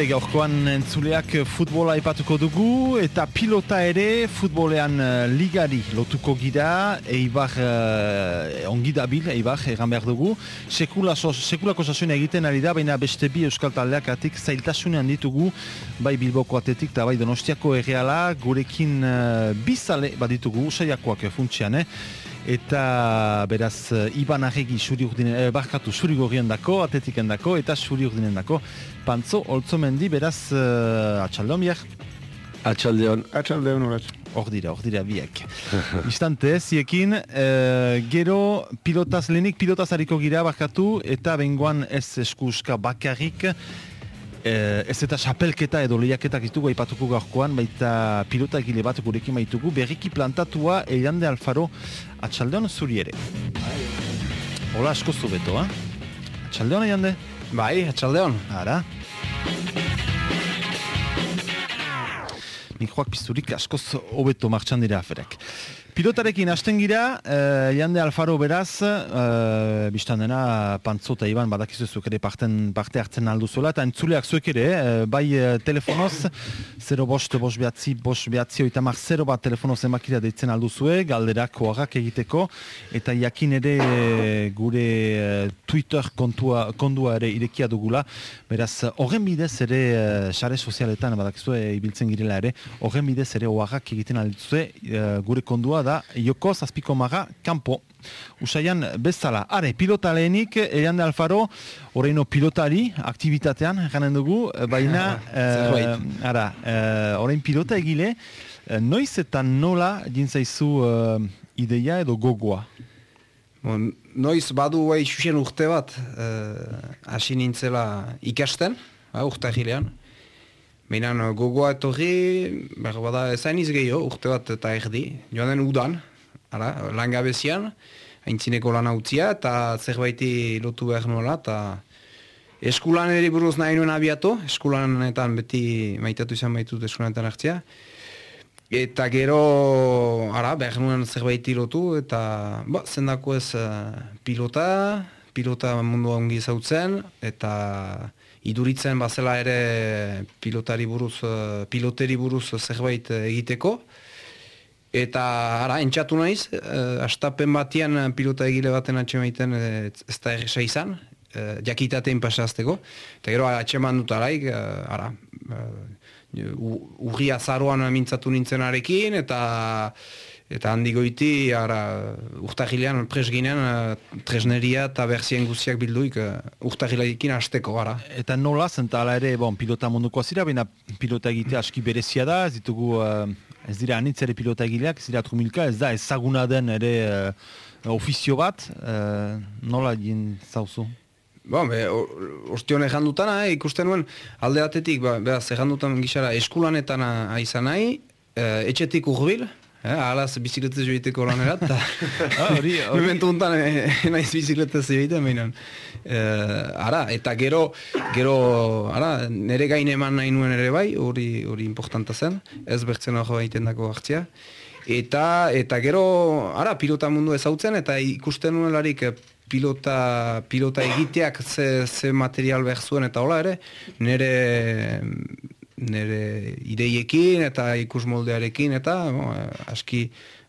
Hare, gaurkoan entzuleak futbola ipatuko dugu eta pilota ere futbolean uh, ligari lotuko gira Eibar uh, ongi dabil, Eibar egan behar dugu Sekula Sekulako sasuna egiten ari da, baina beste bi euskal taldeak atik zailtasunean ditugu bai Bilboko atetik eta bai Donostiako erreala gurekin uh, bizale baditugu, usaiakoak funtsian, eh? Eta beraz Iban Arregi suri urdinen, eh, barkatu suri gorrien dako, atetiken dako, eta suri urdinen dako. Pantzo, oltzomendi, beraz uh, atxaldeon biak? Atxaldeon. Atxaldeon horat. Hor dira, hor dira biak. Istante, ziekin, uh, gero pilotaz, lehenik pilotaz hariko gira barkatu, eta bengoan ez eskuska bakarrik, Eh, ez eta xapelketa edo lehiaketak ditugu aipatuko gaurkoan, baita pilota egile bat gurekin baitugu, berriki plantatua Eilande Alfaro atxaldeon zuri ere. Hola, asko zu beto, ha? Atxaldeon, Eilande? Bai, atxaldeon. Ara. Mikroak pizturik askoz hobeto martxan dira aferek. Pilotarekin hasten gira, uh, Jande Alfaro beraz, uh, biztan dena, pantzo eta iban badakizu zuek ere parten, parte hartzen alduzuela, eta entzuleak zuek ere, uh, bai uh, telefonoz, 0 bost, bost behatzi, bost behatzi, oita mar 0 bat telefonoz emakira deitzen alduzue, galderak oagak egiteko, eta jakin ere gure uh, Twitter kontua, kondua ere irekia dugula, beraz, horren bidez ere, sare uh, sozialetan, badakizu, ibiltzen girela ere, horren bidez ere oagak egiten alduzue, gure kondua da Joko Zazpiko Maga Kampo. Usaian bezala. Are, pilota lehenik, de Alfaro, horreino pilotari, aktivitatean, janen dugu, baina, uh, ara, uh, pilota egile, uh, noiz eta nola jintzaizu uh, ideia edo gogoa? Bon, noiz badu bai xuxen urte bat, hasi nintzela ikasten, uh, urte agilean, Beinan gogoa etorri, behar bada ezain izgeio, urte bat eta erdi, joan den udan, ara, langabezian, haintzineko lan utzia, eta zerbaiti lotu behar nuela, eta eskulan ere buruz nahi nuen abiatu, eskulanetan beti maitatu izan baitut eskulanetan hartzia, eta gero, ara, behar nuen zerbaiti lotu, eta, ba, zendako ez uh, pilota, pilota mundua ongi zautzen, eta iduritzen bazela ere pilotari buruz, eh, piloteri buruz zerbait egiteko. Eta ara, entxatu naiz, uh, astapen batian pilota egile baten atxemaiten uh, ez da erresa izan, uh, jakitatein pasazteko. Eta gero atxeman dut araik, uh, ara, uh, urria zaruan mintzatu nintzen arekin, eta Eta handi goiti, ara, urtahilean presginean, uh, tresneria eta berzien guztiak bilduik uh, hasteko, ara. Eta nola, zentala ere, bon, pilota munduko zira, baina pilota egite aski berezia da, ez ditugu, uh, ez dira anitz ere pilota egileak, ez dira trumilka, ez da ezaguna den ere ofizio bat, nola egin zauzu? Bon, be, ostion egan dutana, eh, ikusten nuen, alde batetik, ba, behaz, egan dutan gixara, eskulanetan aizan nahi, uh, etxetik urbil, Eh, alaz bizikletez joiteko lanera, eta ah, momentu honetan eh, naiz bizikletez joite, mainan. Eh, ara, eta gero, gero, ara, nere gain eman nahi nuen ere bai, hori hori importanta zen, ez bertzen hori baiten dako hartzia. Eta, eta gero, ara, pilota mundu ezautzen, eta ikusten nuen eh, pilota, pilota egiteak ze, ze material behar zuen, eta hola ere, nere nire ideiekin eta ikus moldearekin eta bo, aski,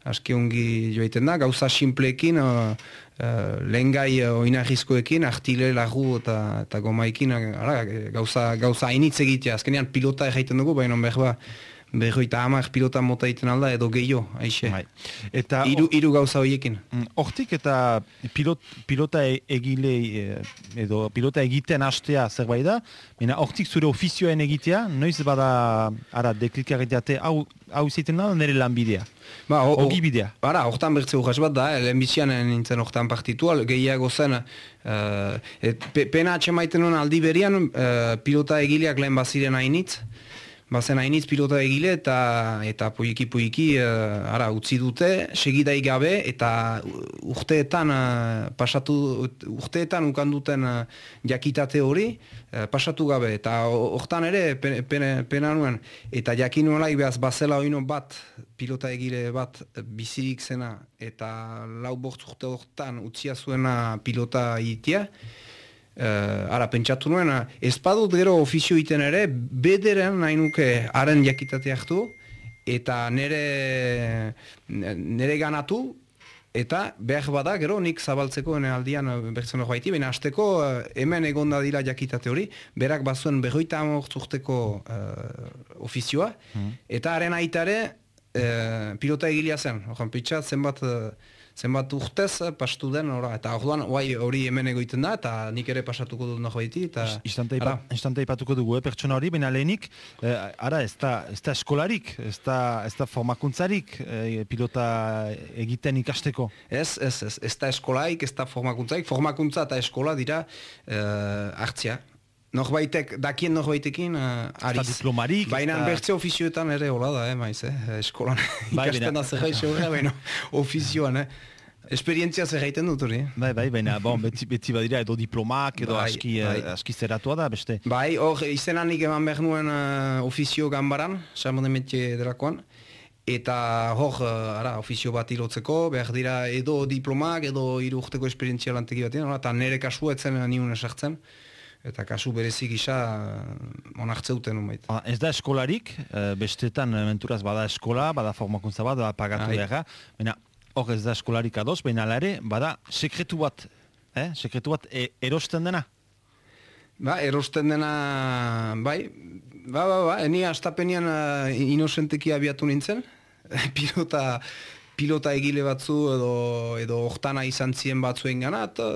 aski ungi joaiten da, gauza simpleekin uh, uh, lehen gai oinarrizkoekin, artile lagu eta, eta gomaikin ara, gauza, gauza hainitz egitea, azkenean pilota egiten dugu, baina behar ba, Berroita hamar pilota mota iten alda edo gehiago, aixe. Bai. Eta iru, iru gauza horiekin. Mm, hortik eta pilot, pilota e, egile eh, edo pilota egiten hastea zerbait da, Baina hortik zure ofizioen egitea, noiz bada ara deklikaretiate hau hau izaiten da nire lanbidea. Ba, Ogi bidea. Bara, hortan bertze urras bat da, eh, lehenbizian nintzen hortan partitual, gehiago zen, uh, et, pe, pena atxemaiten aldi berian, uh, pilota egileak lehen baziren hainitz, bazen hainitz pilota egile eta eta poiki poiki uh, ara utzi dute segidai gabe eta urteetan uh, pasatu urteetan ukan duten uh, jakitate hori pasatu gabe. Eta hortan ere pena nuen. Eta jakin nuela ibaz bazela oino bat pilota egile bat bizirik zena eta lau bortz urte hortan utzia zuena pilota itia uh, ara, pentsatu nuen, ez gero ofizio iten ere, bederen nahi nuke haren jakitate hartu, eta nere, nere ganatu, eta behar bada, gero nik zabaltzeko ene aldian bertzen hori baiti, baina azteko hemen egonda dira jakitate hori, berak bazuen berroita amortzurteko uh, ofizioa, hmm. eta haren aitare uh, pilota egilia zen, horan pitsa zenbat... Uh, zenbat urtez pastu den, ora, eta orduan hori hemen egoiten da, eta nik ere pasatuko dut nago baiti, eta... Istante ipatuko dugu, eh, pertsona hori, baina lehenik, eh, ara, ez da, ez da eskolarik, ez da, ez da formakuntzarik eh, pilota egiten ikasteko? Ez, ez, ez, ez da eskolaik, ez da formakuntzarik, formakuntza eta eskola dira eh, hartzia. Norbaitek, dakien norbaitekin, uh, ariz. diplomarik. Baina eta... bertze ofizioetan ere hola da, eh, maiz, eh, eskolan. Bai, Ikasten da zer baina ofizioan, eh. Esperientzia zer gaiten dut hori. Bai, bai, baina, bon, beti, beti badira edo diplomak, edo bai, aski, bai. Eh, aski zeratua da, beste. Bai, hor, izenanik eman behar nuen uh, ofizio gambaran, Chambre de Métier delakoan, eta hor, uh, ara, ofizio bat ilotzeko, behar dira edo diplomak, edo irurteko esperientzia lanteki bat, eta nire kasua etzen niun esartzen eta kasu berezik gisa eh, onartzeuten unbait. Ah, ez da eskolarik, eh, bestetan menturaz bada eskola, bada formakuntza bat, bada pagatu beharra, baina hor ez da eskolarik adoz, baina alare, bada sekretu bat, eh? sekretu bat e erosten dena? Ba, erosten dena, bai, ba, ba, ba, eni astapenian uh, inosenteki abiatu nintzen, pilota pilota egile batzu edo edo hortana izan ziren batzuen gana, eta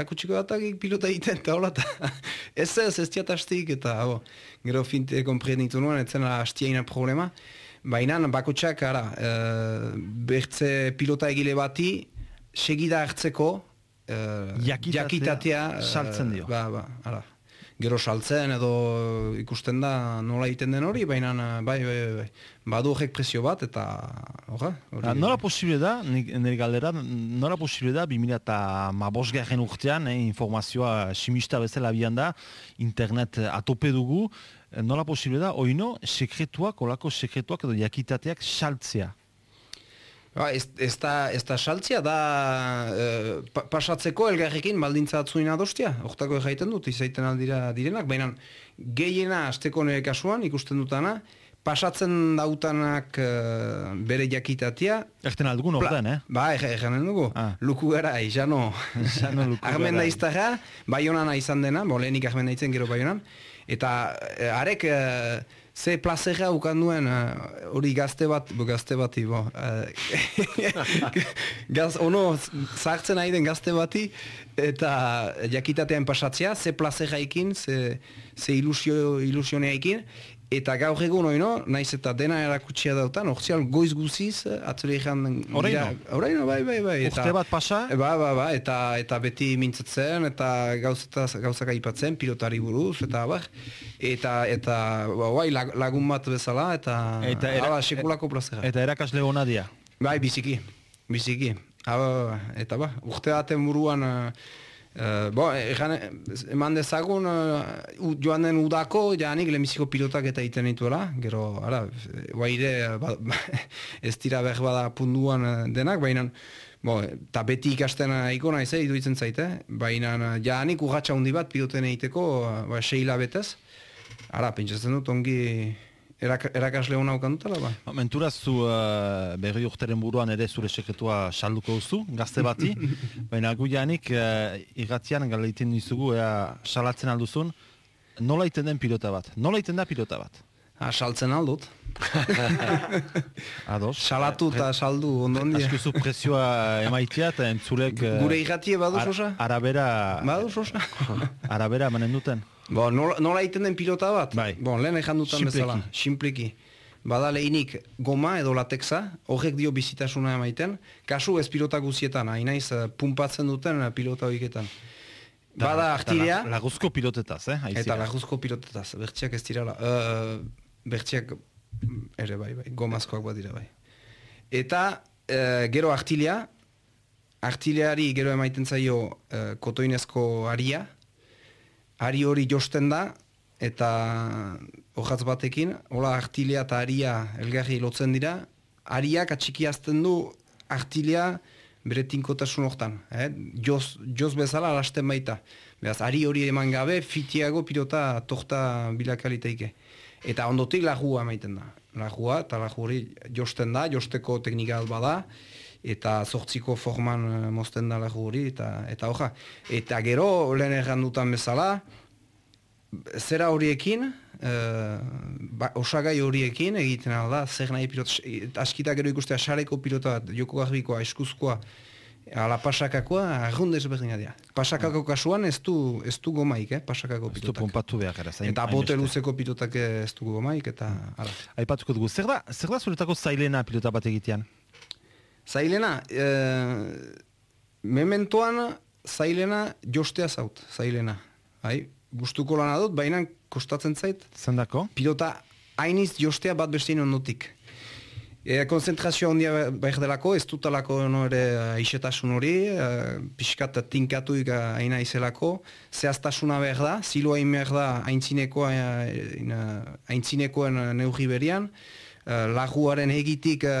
eakutsiko datakik pilota egiten, eta hola, ez ez, ez tiat hastik, eta oh, gero finte komprenitu nuen, ez zena hastiaina problema, baina bakotsak, ara, e, bertze pilota egile bati, segida hartzeko, e, jakitatea, jakitatea saltzen dio. Ba, ba, ara gero saltzen edo ikusten da nola egiten den hori, baina bai, bai, bai, badu horrek presio bat eta horra. Hori... Nola posible da, nire galdera, nola posible da, 2000 eta mabosgarren urtean, eh, informazioa simista bezala bian da, internet atope dugu, nola posible da, oino, sekretuak, olako sekretuak edo jakitateak saltzea? Ba, ez, ez, da, ez da saltzia, da e, pasatzeko elgarrekin baldintza atzuin adostia. Hortako egiten dut, izaiten aldira direnak, baina gehiena azteko nire kasuan ikusten dutana, pasatzen dautanak e, bere jakitatea. Erten aldugun ordean, eh? Ba, egin dugu. Ah. Luku gara, izano. Izano luku gara. Da iztara, baionana izan dena, bo lehenik armen da itzen gero baionan. Eta e, arek... E, Ze plazera ukan duen, uh, hori gazte bat, bo gazte bati, bo. Uh, gaz, ono, zartzen ari den gazte bati, eta jakitatean pasatzea, ze plazera ikin, ze, ze ilusio, ilusionea ikin, Eta gaur egun hori no, naiz eta dena erakutsia dautan, ortsial goiz guziz, atzure ikan... Horaino? bai, bai, bai. Urte bat pasa? Ba, ba, ba, eta, eta beti mintzatzen, eta gauzak aipatzen, pilotari buruz, eta bar. Eta, eta, ba, bai, lagun bat bezala, eta... Eta, era, aba, sekulako plazera. Eta erakasle hona dia? Bai, biziki, biziki. Aba, ba, eta ba, urte baten buruan... Uh, bo, eman dezagun, uh, joan den udako, janik lemiziko pilotak eta iten nituela, gero, ara, guaire, ba, ez dira behar bada punduan denak, baina, bo, eta beti ikasten ikona ez, iduitzen zaite, baina, janik urratxa hundi bat piloten egiteko, ba, seila betez, ara, pentsatzen dut, ongi, Erak, erakasle hona okan dutela, ba? ba mentura zu uh, berri urteren buruan ere zure sekretua salduko duzu, gazte bati, baina gu janik uh, irratian galeiten nizugu ea salatzen alduzun, nola iten den pilota bat? Nola iten da pilota bat? Ha, ah, saltzen aldut. Ados. Salatu eta saldu ondon dia. Azkuzu presioa emaitia eta entzulek... Gure irratie badu sosa? Arabera... Badu sosa? Arabera manen duten? Bo, nola, nola iten den pilota bat? Bai. Bo, lehen egin dutan bezala. Simpleki. Bada lehinik goma edo latexa, horrek dio bizitasuna emaiten, kasu ez pilota guzietan, hain naiz eh, pumpatzen duten eh, pilota horietan. Bada artirea... Laguzko pilotetaz, eh? Aizia. Eta laguzko pilotetaz, bertxiak ez dira... Uh, bertxiak ere bai, bai, gomazkoak bat dira bai. Eta uh, gero artilea, artileari gero emaiten zaio uh, kotoinezko aria, ari hori josten da, eta hojatz batekin, hola artilea eta aria elgarri lotzen dira, ariak atxiki du artilea bere tinkotasun hortan. Eh? Joz, joz bezala alasten baita. Beraz, ari hori eman gabe, fitiago pilota torta bilakaliteike. Eta ondotik lagua maiten da. Lagua, eta lagu hori josten da, josteko teknika bada, eta zortziko forman uh, mozten da lagu hori, eta, eta hoja. Eta gero, lehen errandutan bezala, zera horiekin, uh, ba, osagai horiekin egiten alda, zer nahi pilota, askita gero ikustea sareko pilota bat, joko garbikoa, eskuzkoa, ala pasakakoa, arrunde ezberdina dira. Pasakako kasuan ez du, ez du gomaik, eh, pasakako pilotak. Ez du pompatu behar gara. Eta bote luzeko pilotak ez du gomaik, eta... Ala. Aipatuko dugu, zer da, zer da zuretako zailena pilota bat egitean? Zailena, e, mementoan zailena jostea zaut, zailena. Hai, gustuko lana dut, baina kostatzen zait. Zendako? Pilota hainiz jostea bat bestein ondotik. E, konzentrazioa ondia behar delako, ez dutalako no ere aisetasun hori, e, pixkat tinkatuik aina izelako, zehaztasuna behar da, ziloa behar da haintzinekoa, haintzinekoen neurri berian, e, laguaren egitik e,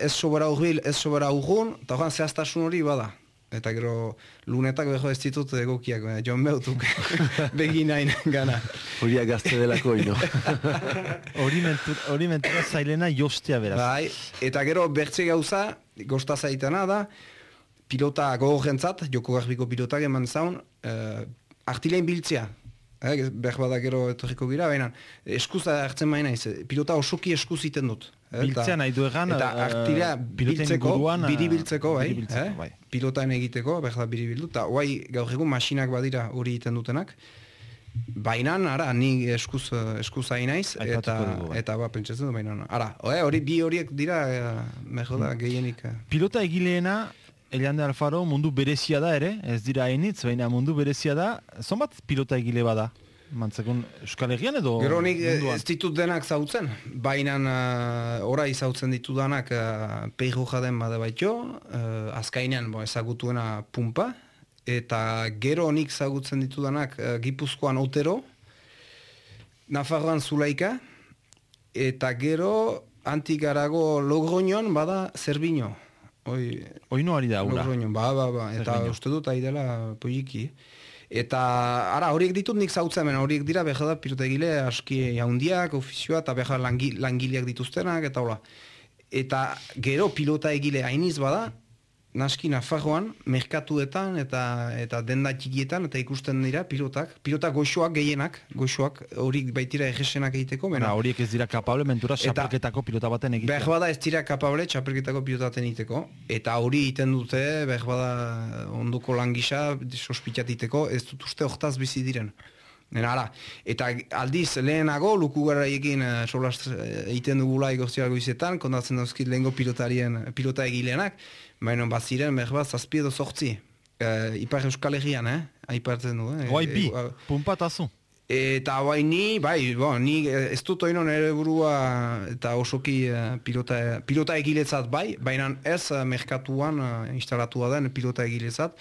ez sobera urbil, ez sobera urgun, eta horan zehaztasun hori bada eta gero lunetak beho ez ditut egokiak, baina joan behutuk begin hain gana. Horiak gazte delako ino. Hori mentura zailena jostea beraz. Bai, eta gero bertze gauza, gozta zaitana da, pilota gogorrentzat, joko garbiko pilotak eman zaun, uh, artilein biltzea, Eh, behar bada gero etorriko gira, baina eskuza hartzen baina iz, pilota osoki eskuz iten dut. Eh, Biltzea nahi du egan, eta uh, artira biltzeko, biri biltzeko, bai, eh? bai. pilotain egiteko, behar da biri bildu, eta guai gaur egun masinak badira hori iten dutenak, Baina, ara, ni eskuz, eskuz naiz eta, bai. eta ba, pentsatzen du, baina, ara, hori bi horiek dira, eh, mejor da, hmm. gehienik. Pilota egileena, Eliande Alfaro mundu berezia da ere, ez dira hainitz, baina mundu berezia da, zonbat pilota egile bada? Mantzakun Euskal Herrian edo Gero nik ez ditut denak zautzen, baina uh, orai zautzen ditu danak uh, peiru jaden bada baito, uh, azkainean bo, ezagutuena pumpa, eta gero nik zagutzen ditu danak uh, Gipuzkoan otero, Nafarroan zulaika, eta gero antigarago logroñoan bada zerbino. Oi, oi no ari da, ura. Ba, ba, ba. Eta uste dut ari dela poiki. Eta, ara, horiek ditut nik zautzen, horiek dira behar da pirotegile aski jaundiak, ofizioa, eta behar langileak dituztenak, eta hola. Eta gero pilota egile hainiz bada, naski Nafarroan, merkatuetan eta eta denda txikietan eta ikusten dira pilotak, pilota goxoak gehienak, goxoak hori baitira egesenak egiteko. Bena, horiek ez dira kapable mentura txapelketako pilota baten egiteko. Behar bada ez dira kapable txapelketako pilota baten egiteko. Eta hori egiten dute, behar bada onduko langisa, sospitatiteko, ez dut uste hortaz bizi diren. Nena, Eta aldiz lehenago, luku gara egin uh, egiten dugula igortziago izetan, kondatzen dauzkit lehenko pilotarien, pilota egileenak, Baina bat ziren, behar bat, zazpi edo sortzi. Uh, Ipar Euskal Herrian, eh? Aipartzen du, eh? Oai bi, e, pumpatazu. Eta bai ni, bai, bo, ni ez dut oino nere burua eta osoki pilota, pilota egiletzat bai, baina ez merkatuan instalatua den pilota egiletzat.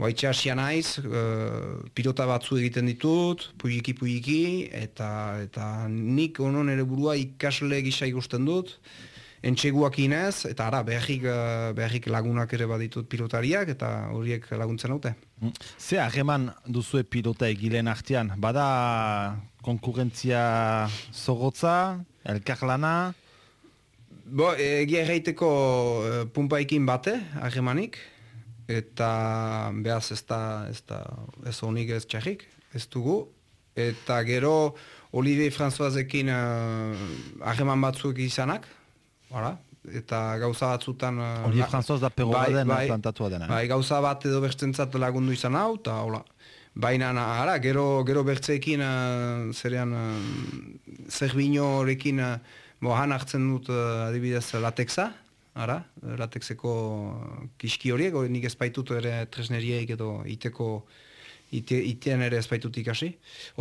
Bai txasia naiz, uh, pilota batzu egiten ditut, puiki puiki, eta, eta nik ono nere burua ikasle gisa ikusten dut entxeguak inez, eta ara, beharrik, eh, beharrik lagunak ere baditut pilotariak, eta horiek laguntzen haute. Mm. Ze hageman duzue pilota egileen artean? Bada konkurrentzia zogotza, elkarlana? Bo, egia erraiteko uh, pumpaikin bate, hagemanik, eta behaz ez da, ez da, ez honik ez txarrik, ez dugu, eta gero Olivier Françoisekin uh, batzuk izanak, Hala, eta gauza batzutan... Uh, Oli Franzoz da perro bai, bai, plantatua dena. Bai, gauza bat edo bertzentzat lagundu izan hau, eta hola. Baina, ara, gero, gero bertzeekin, uh, zerean, uh, zerbino horrekin, uh, bo, han hartzen dut uh, adibidez latexa, ara, latexeko kiski horiek, nik ezpaitut ere tresneriek edo iteko, ite, itean ere ezpaitut ikasi.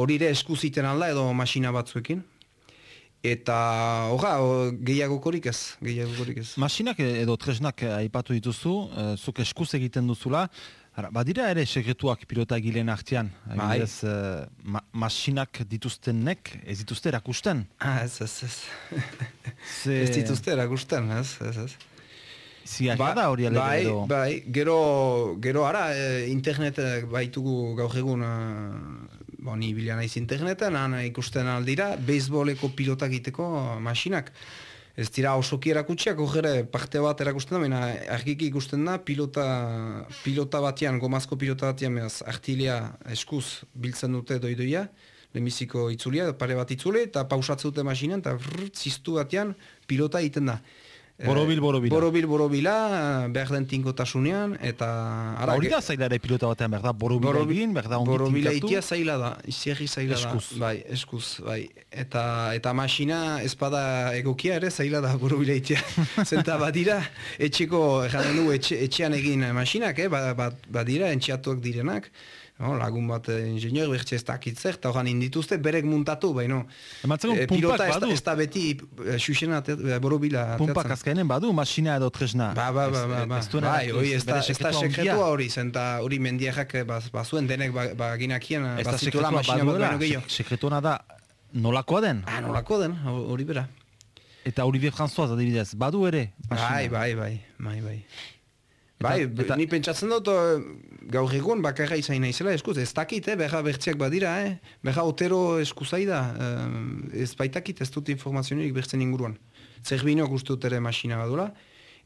Hori ere eskuz iten alda edo masina batzuekin, Eta horra, gehiago korik ez, gehiago korik ez. Masinak edo tresnak aipatu dituzu, uh, zuk eskuz egiten duzula, Ara, badira ere sekretuak pilota egileen artean, bai. uh, ma masinak dituztenek ez dituzte erakusten. Ah, ez, ez, ez. Ze... Ez dituzte erakusten, ez, ez, ez. Ziagia da hori alde bai, edo. bai, gero, gero ara, e, internet e, baitugu gaur egun, bo, ni bila naiz interneten, han ikusten aldira, beisboleko pilota egiteko masinak. Ez dira osoki erakutsiak, hor parte bat erakusten da, baina argiki ikusten da, pilota, pilota batean, gomazko pilota batean, beraz, artilia eskuz biltzen dute doidoia, lehenbiziko itzulia, pare bat itzuli, eta pausatzen dute masinan, eta vrrt, ziztu batean, pilota egiten da. Borobil, borobila. Borobil, borobila, behar den tinkotasunean, eta... Ba, hori da zaila ere pilota batean, berda, borobila Borobi- egin, berda, ongi Borobila itia zaila da, izierri zaila Eskuz. da. Bai, eskuz, bai. Eta, eta masina espada egokia ere zaila da borobila itia. Zenta badira, etxeko, jaten du, etxe, etxean egin masinak, eh? ba, ba, badira, entxeatuak direnak. No, lagun bat eh, ingenieur bertxe ez dakitzer, eta horan indituzte berek muntatu, baino. Ematzeko Eh, pumpak pilota ez badu. ez da beti eh, xuxena eh, borobila Pumpak azkainen badu, masina edo tresna. Ba, ba, ba, ba, ba. Ez duena- Bai, hori ez da, ez da sekretua hori, zenta hori mendiajak eh, baz- bazuen denek ba, ba, ginakien, Ez sekretua masina bat baino gehiago. sek- sekretuena da nolakoa den. Ah, nolako den, ho- hori bera. Eta Olivier François adibidez, badu ere. masina. Bai, bai, bai, bai, bai. Bai, Eta- ni pentsatzen dut eh, gaur egun bakarra izan naizela eskuz, ez dakit, eh, beha bertziak badira, eh? beha otero eskuzai da, eh, ez baitakit ez dut informazionik bertzen inguruan. Zerbinoak uste dut ere masina badula,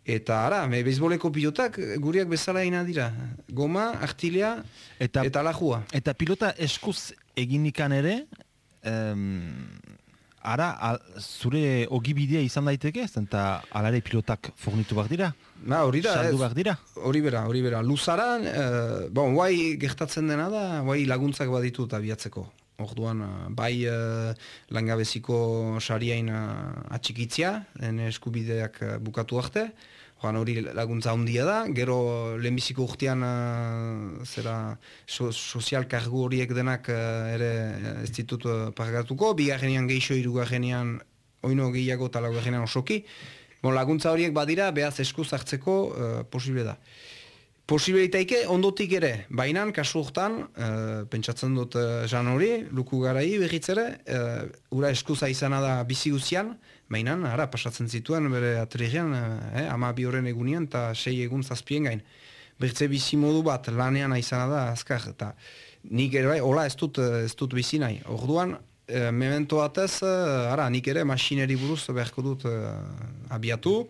eta ara, me beisboleko pilotak eh, guriak bezala ina dira. Goma, artilea Eta- eta, lajua. Eta pilota eskuz eginikan ere, em, ara, al, zure ogibidea izan daiteke, ez eta alare pilotak fornitu behar dira, Na, hori da, saldu behar dira. Hori bera, hori bera. Luzaran, eh, bon, guai gertatzen dena da, guai laguntzak baditut abiatzeko. Orduan, eh, bai eh, langabeziko sariain eh, atxikitzia, den eskubideak bukatu arte, Joan hori laguntza handia da, gero lehenbiziko urtean eh, zera so, sozial kargu horiek denak eh, ere ez ditut pagatuko, bigarrenean geixo irugarrenean oino gehiago eta laugarrenean osoki. Bon, laguntza horiek badira, behaz eskuz hartzeko eh, posible da. Posible itaike ondotik ere, bainan kasu hortan, eh, pentsatzen dut uh, jan hori, luku garai berriz ere, eh, ura eskuza izana da bizi guzian, bainan, ara, pasatzen zituen bere atrigean, eh, ama bi horren egunian eta sei egun zazpien gain. Bertze bizi modu bat lanean izana da azkar, eta nik ere bai, hola ez dut, eh, ez dut bizi nahi. Orduan, eh, memento batez, eh, ara, nik ere masineri buruz beharko dut eh, abiatu,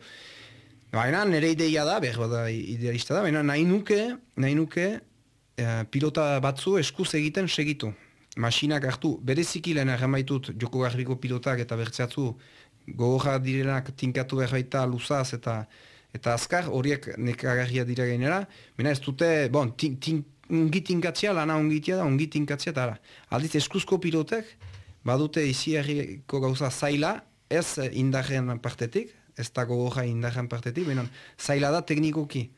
Baina nire ideia da, behar bada idealista da, baina nahi nuke, nahi nuke eh, pilota batzu eskuz egiten segitu. Masinak hartu, bereziki lehen erramaitut joko garbiko pilotak eta bertzeatzu gogorra direnak tinkatu behar baita luzaz eta eta azkar horiek nekagarria dira gainera, baina ez dute, bon, tin, tin, ongi tinkatzea, lana ongitia da, ongi tinkatzea eta ara. Aldiz eskuzko pilotek, badute iziarriko gauza zaila, ez eh, indarren partetik, ez da gogorra indarren partetik, baina zaila da teknikoki.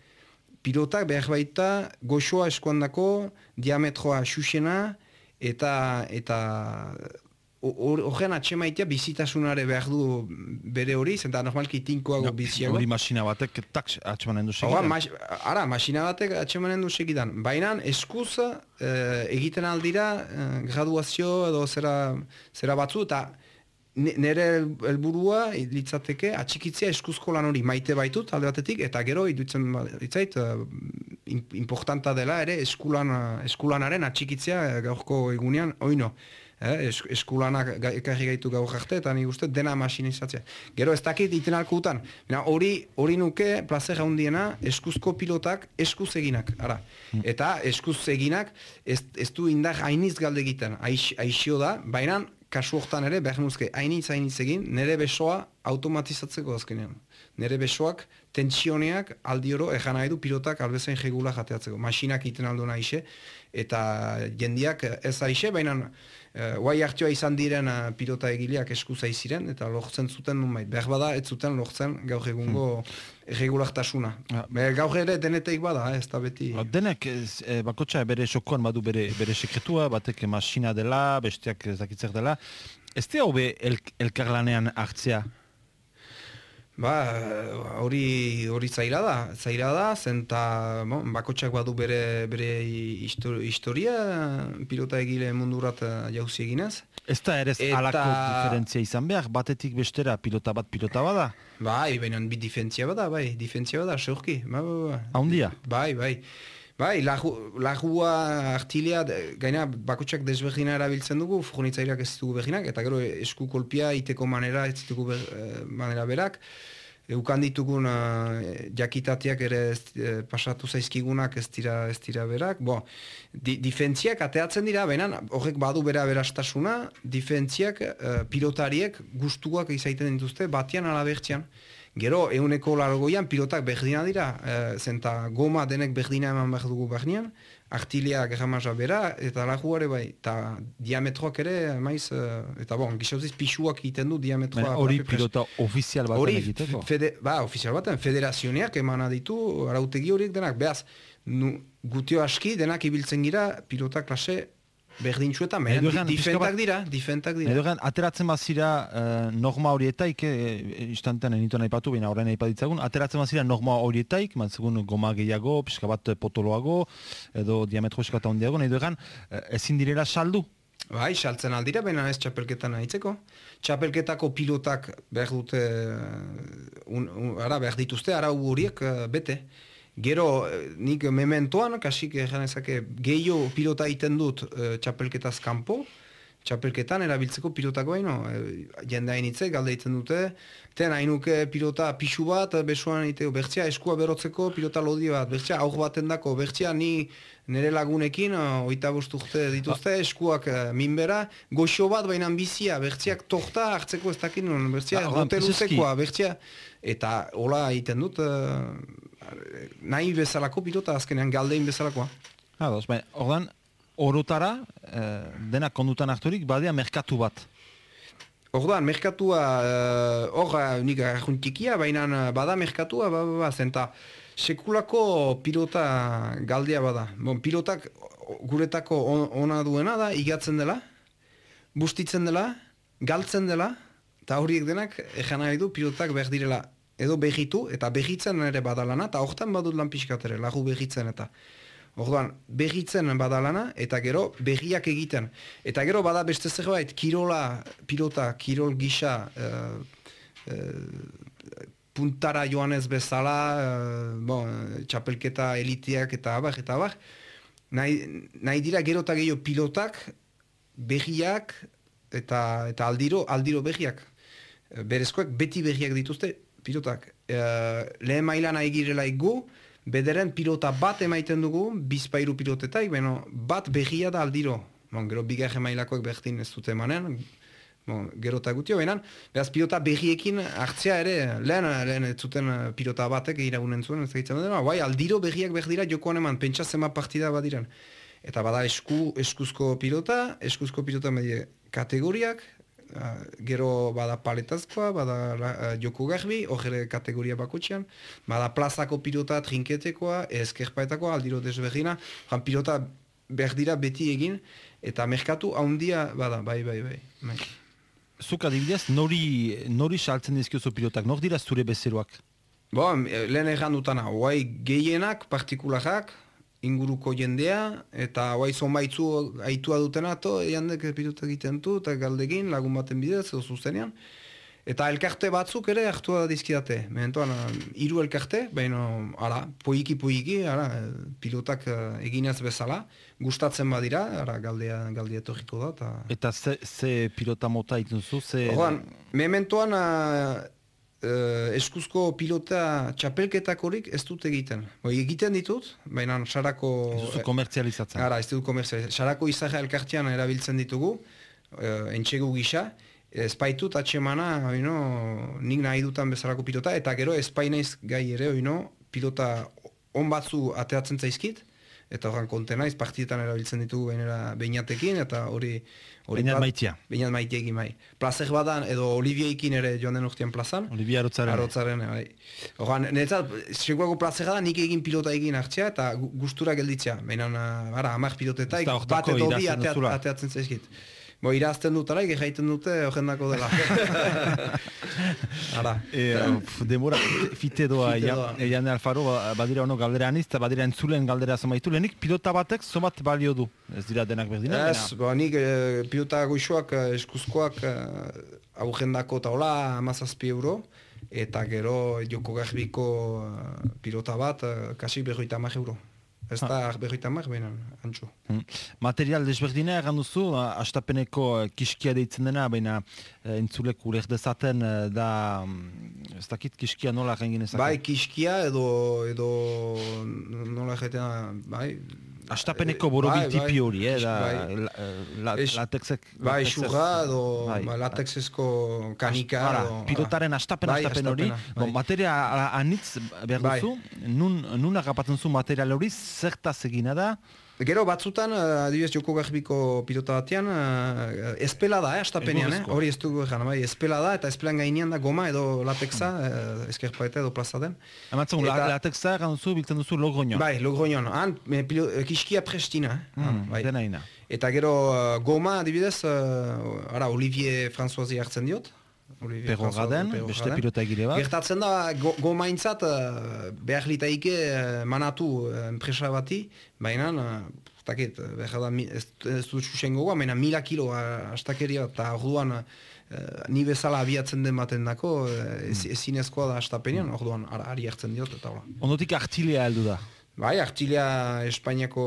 Pilotak behar baita goxoa eskuandako, diametroa xuxena, eta eta horren atxemaitea bizitasunare behar du bere hori, zenta normalki tinkoago biziago. Hori masina batek tak atxemanen du Hau, segidan. mas, ara, masina batek atxemanen du segidan. Baina eskuz eh, egiten aldira eh, graduazio edo zera, zera batzu eta nire hel- helburua litzateke atxikitzea eskuzko lan hori maite baitut alde batetik eta gero idutzen litzait eh, in- importanta dela ere eskulan, eh, eskulanaren atxikitzea eh, gaurko egunean oino. Eh, es, eskulanak ekarri gaitu gaur arte eta nik uste dena masinizatzea. Gero ez dakit iten alko utan. Baina hori hori nuke plazer handiena eskuzko pilotak eskuz eginak. Ara. Eta eskuz eginak ez, ez du indar hainiz galde egiten. Aix, aixio da, baina kasu hortan ere behar nuzke hainitz hainitz egin, nire besoa automatizatzeko azkenean. Nire besoak tentsioneak aldi oro ejan nahi du pilotak albezain jegula jateatzeko. Masinak iten aldo nahixe, eta jendiak ez aixe, baina uh, guai hartioa izan diren uh, pilota egileak eskuza ziren eta lortzen zuten nunbait. Behar bada, ez zuten lortzen gaur egungo regulartasuna. Ah. Be, gaur ere deneteik bada, eh, ez da beti... Ba, Denek, ez, e, bakotxa bere sokoan badu bere, bere sekretua, batek masina dela, besteak ez dakitzer dela. Ez dira hobe el, elkarlanean hartzea? Ba, hori hori zaila da, zaila da, zenta bon, bakotxak badu bere, bere histor- historia pilota egile mundurat eh, jauzi eginez. Ez da ere Eta- alako diferentzia izan behar, batetik bestera pilota bat pilota bada. Bai, baina bi difentzia bada, bai, difentzia bada, seurki. Ba, ba, ba. Haundia. Bai, bai. Bai, laju- lajua artilea, gaina bakotxak desberdina erabiltzen dugu, furnitzaileak ez ditugu beginak, eta gero esku kolpia iteko manera ez ditugu be, eh, manera berak. Eukan ditugun eh, jakitateak ere ez, eh, pasatu zaizkigunak ez dira, ez dira berak. Bo, di, difentziak ateatzen dira, baina horrek badu bera berastasuna, difentziak eh, pilotariek gustuak izaiten dituzte batian ala bertzian. Gero, euneko largoian pilotak berdina dira, e, zenta goma denek berdina eman behar dugu berdinean, artilea gerramaza bera, eta laguare bai, eta diametroak ere, maiz, e, eta bon, gixauziz pixuak egiten du diametroa. Hori pilota ofizial baten Hori, egiteko. fede, ba, ofizial baten, federazioneak emana ditu, arautegi horiek denak, behaz, nu, gutio aski denak ibiltzen gira pilota klase di- egan, pixka difentak dira, difentak dira. Edo ateratzen bazira uh, norma horietaik, eh, instantean enitu nahi patu, baina horrein nahi ditzagun, ateratzen bazira norma horietaik, matzegun goma gehiago, pixka bat potoloago, edo diametro pixka bat handiago, nahi egan, uh, ezin direla saldu. Bai, saltzen aldira, baina ez txapelketan nahitzeko. Txapelketako pilotak behar dute, eh, un, un, ara behar dituzte, arau horiek eh, bete. Gero, eh, nik mementoan, kasik janezake, gehiago pilota egiten dut eh, txapelketaz kanpo, txapelketan erabiltzeko pilotak baino, e, jende hainitze, galde egiten dute, ten hainuke pilota pixu bat, besuan egiteko, bertzea eskua berotzeko pilota lodi bat, bertzea aur baten dako, bertzea ni nire lagunekin, oita bost urte dituzte, eskuak uh, minbera, goxo bat baina bizia, bertzeak torta hartzeko ez dakin, bertzea Ba, luzekoa, bertzea, eta hola egiten dut, eh, nahi bezalako pilota azkenean galdein bezalakoa. Ados, baina, ordan, orotara, eh, dena kondutan harturik, badea merkatu bat. Orduan, merkatua, eh, hor, uh, nik arruntikia, baina bada merkatua, ba, ba, ba, zenta, sekulako pilota galdea bada. Bon, pilotak guretako on, ona duena da, igatzen dela, bustitzen dela, galtzen dela, eta horiek denak, ejan nahi du, pilotak behar direla, edo behitu, eta behitzen ere badalana, eta hortan badut lan pixkat ere, lagu behitzen eta. Orduan, behitzen badalana, eta gero behiak egiten. Eta gero bada beste zerbait, kirola, pilota, kirol gisa, eh, eh, puntara joanez bezala, eh, bon, txapelketa eliteak eta abar, eta abar, nahi, nahi dira gero eta gehiago pilotak, behiak, eta, eta aldiro, aldiro behiak. Eh, Berezkoak beti behiak dituzte pilotak. E, lehen mailan nahi girelaik gu, bederen pilota bat emaiten dugu, bizpairu pilotetak, beno, bat behia da aldiro. Bon, gero bigarren mailakoak berdin ez dute emanen, bon, gero eta gutio, benan, beraz pilota behiekin hartzea ere, lehen, lehen ez zuten eh, pilota batek iragunen zuen, ez egitzen dena, bai, aldiro behiak berdira jokoan eman, pentsa zema partida badiran. Eta bada esku, eskuzko pilota, eskuzko pilota medie kategoriak, gero bada paletazkoa, bada uh, joko garbi, hor kategoria bakotxean, bada plazako pilota trinketekoa, ezkerpaetakoa, aldiro desberdina, jan pilota berdira beti egin, eta merkatu handia bada, bai, bai, bai. bai. Zuk adibidez, nori, nori saltzen dizkiozu pilotak, nor dira zure bezeroak? Bo, lehen erran dutana, guai gehienak, partikularrak, inguruko jendea, eta guai zonbaitzu aitua dutena, to, jandek pilota egiten du, eta galdegin, lagun baten bidez, edo zuzenean. Eta elkarte batzuk ere hartu da dizkidate. Mementoan, hiru elkarte, baina, ara, poiki poiki, ara, eh, pilotak eh, eginez bezala, gustatzen badira, ara, galdea, galdea etorriko da, eta... Eta ze, ze pilota mota egiten zu, ze... Orduan, mementoan uh, uh, eskuzko pilota txapelketakorik ez dut egiten. Boi, egiten ditut, baina sarako... Zuzu komertzializatzen. Ara, ez dut komerzializ. Sarako izaja elkartean erabiltzen ditugu, uh, entxegu gisa, espaitut atxemana, oino, nik nahi dutan bezalako pilota, eta gero espainaiz gai ere, oino, pilota on batzu ateatzen zaizkit, eta horren kontenaiz, partietan erabiltzen ditugu bainera beinatekin, eta hori... hori Beinat maitia. Beinat maiteekin bai. Plazer badan, edo Olivieekin ere joan den urtean plazan. Olivia Arotzaren. Arotzaren, bai. Horan, niretzat, seguako plazera da, nik egin pilota egin hartzea eta gu- gustura gelditzea. Baina, ara, amak da bat hortako edo bi idazten atea, duzula. ateatzen zaizkit. Bo, irazten dutela, jaiten dute horrendako dela. Ara. E, pf, demora fite- doa, Fite ja- doa. Jane Alfaro, ba- badira ono galdera aniz, eta badira entzulen galdera zamaitu. Lehenik pilota batek somat balio du. Ez dira denak berdinak. Ez, ba, nik e, pilota goixoak, e, eskuzkoak, e, aurrendako taula amazazpi euro, eta gero joko garbiko pilota bat, kasi berroita euro. Ez da berroita mar, baina, antxo. Hmm. Material desberdina egan duzu, a- astapeneko eh, kiskia deitzen dena, baina eh, entzulek uler dezaten eh, da, mm, ez dakit kiskia nola egin genezake. Bai, kiskia edo, edo nola jaten, bai, Astapeneko Eh, borobil bai, tipi bai, hori, eh, da, bai. la, eh, la, Es- latexek... Bai, xurra edo bai. ba, latexezko kanika. Ara, edo, pilotaren ara. astapen Bai, astapen hori, bon, bai. materia a- anitz behar Bai. duzu, nun, nun agapatzen zu material hori, zertaz egina da, Gero batzutan, eh, adibidez joko garbiko pilota batean, uh, espela da, eh, astapenean, eh? Hori ez dugu egan, bai, espela da, eta espelan gainean da goma edo latexa, uh, eskerpaeta edo plaza den. ematzen du, Eta- la, latexa egan duzu, biltzen duzu logroño. Bai, logroñon, han, eh, pilo, eh, kiskia prestina, eh? Han, bai. dena ina. Eta gero goma, adibidez, uh, ara, Olivier Françoisi hartzen diot. Perro gaden, beste pilota egile bat. Gertatzen da, go, gomaintzat uh, behar litaike uh, manatu uh, enpresa bati, baina, uh, takit, behar da, ez, ez dut susen gogoa, baina mila kilo uh, astakeria eta orduan uh, ni bezala abiatzen den baten dako, uh, ez, ezinezkoa da astapenean, orduan ara, ari hartzen diot, eta hola. Ondotik artilea heldu da. Bai, artilea Espainiako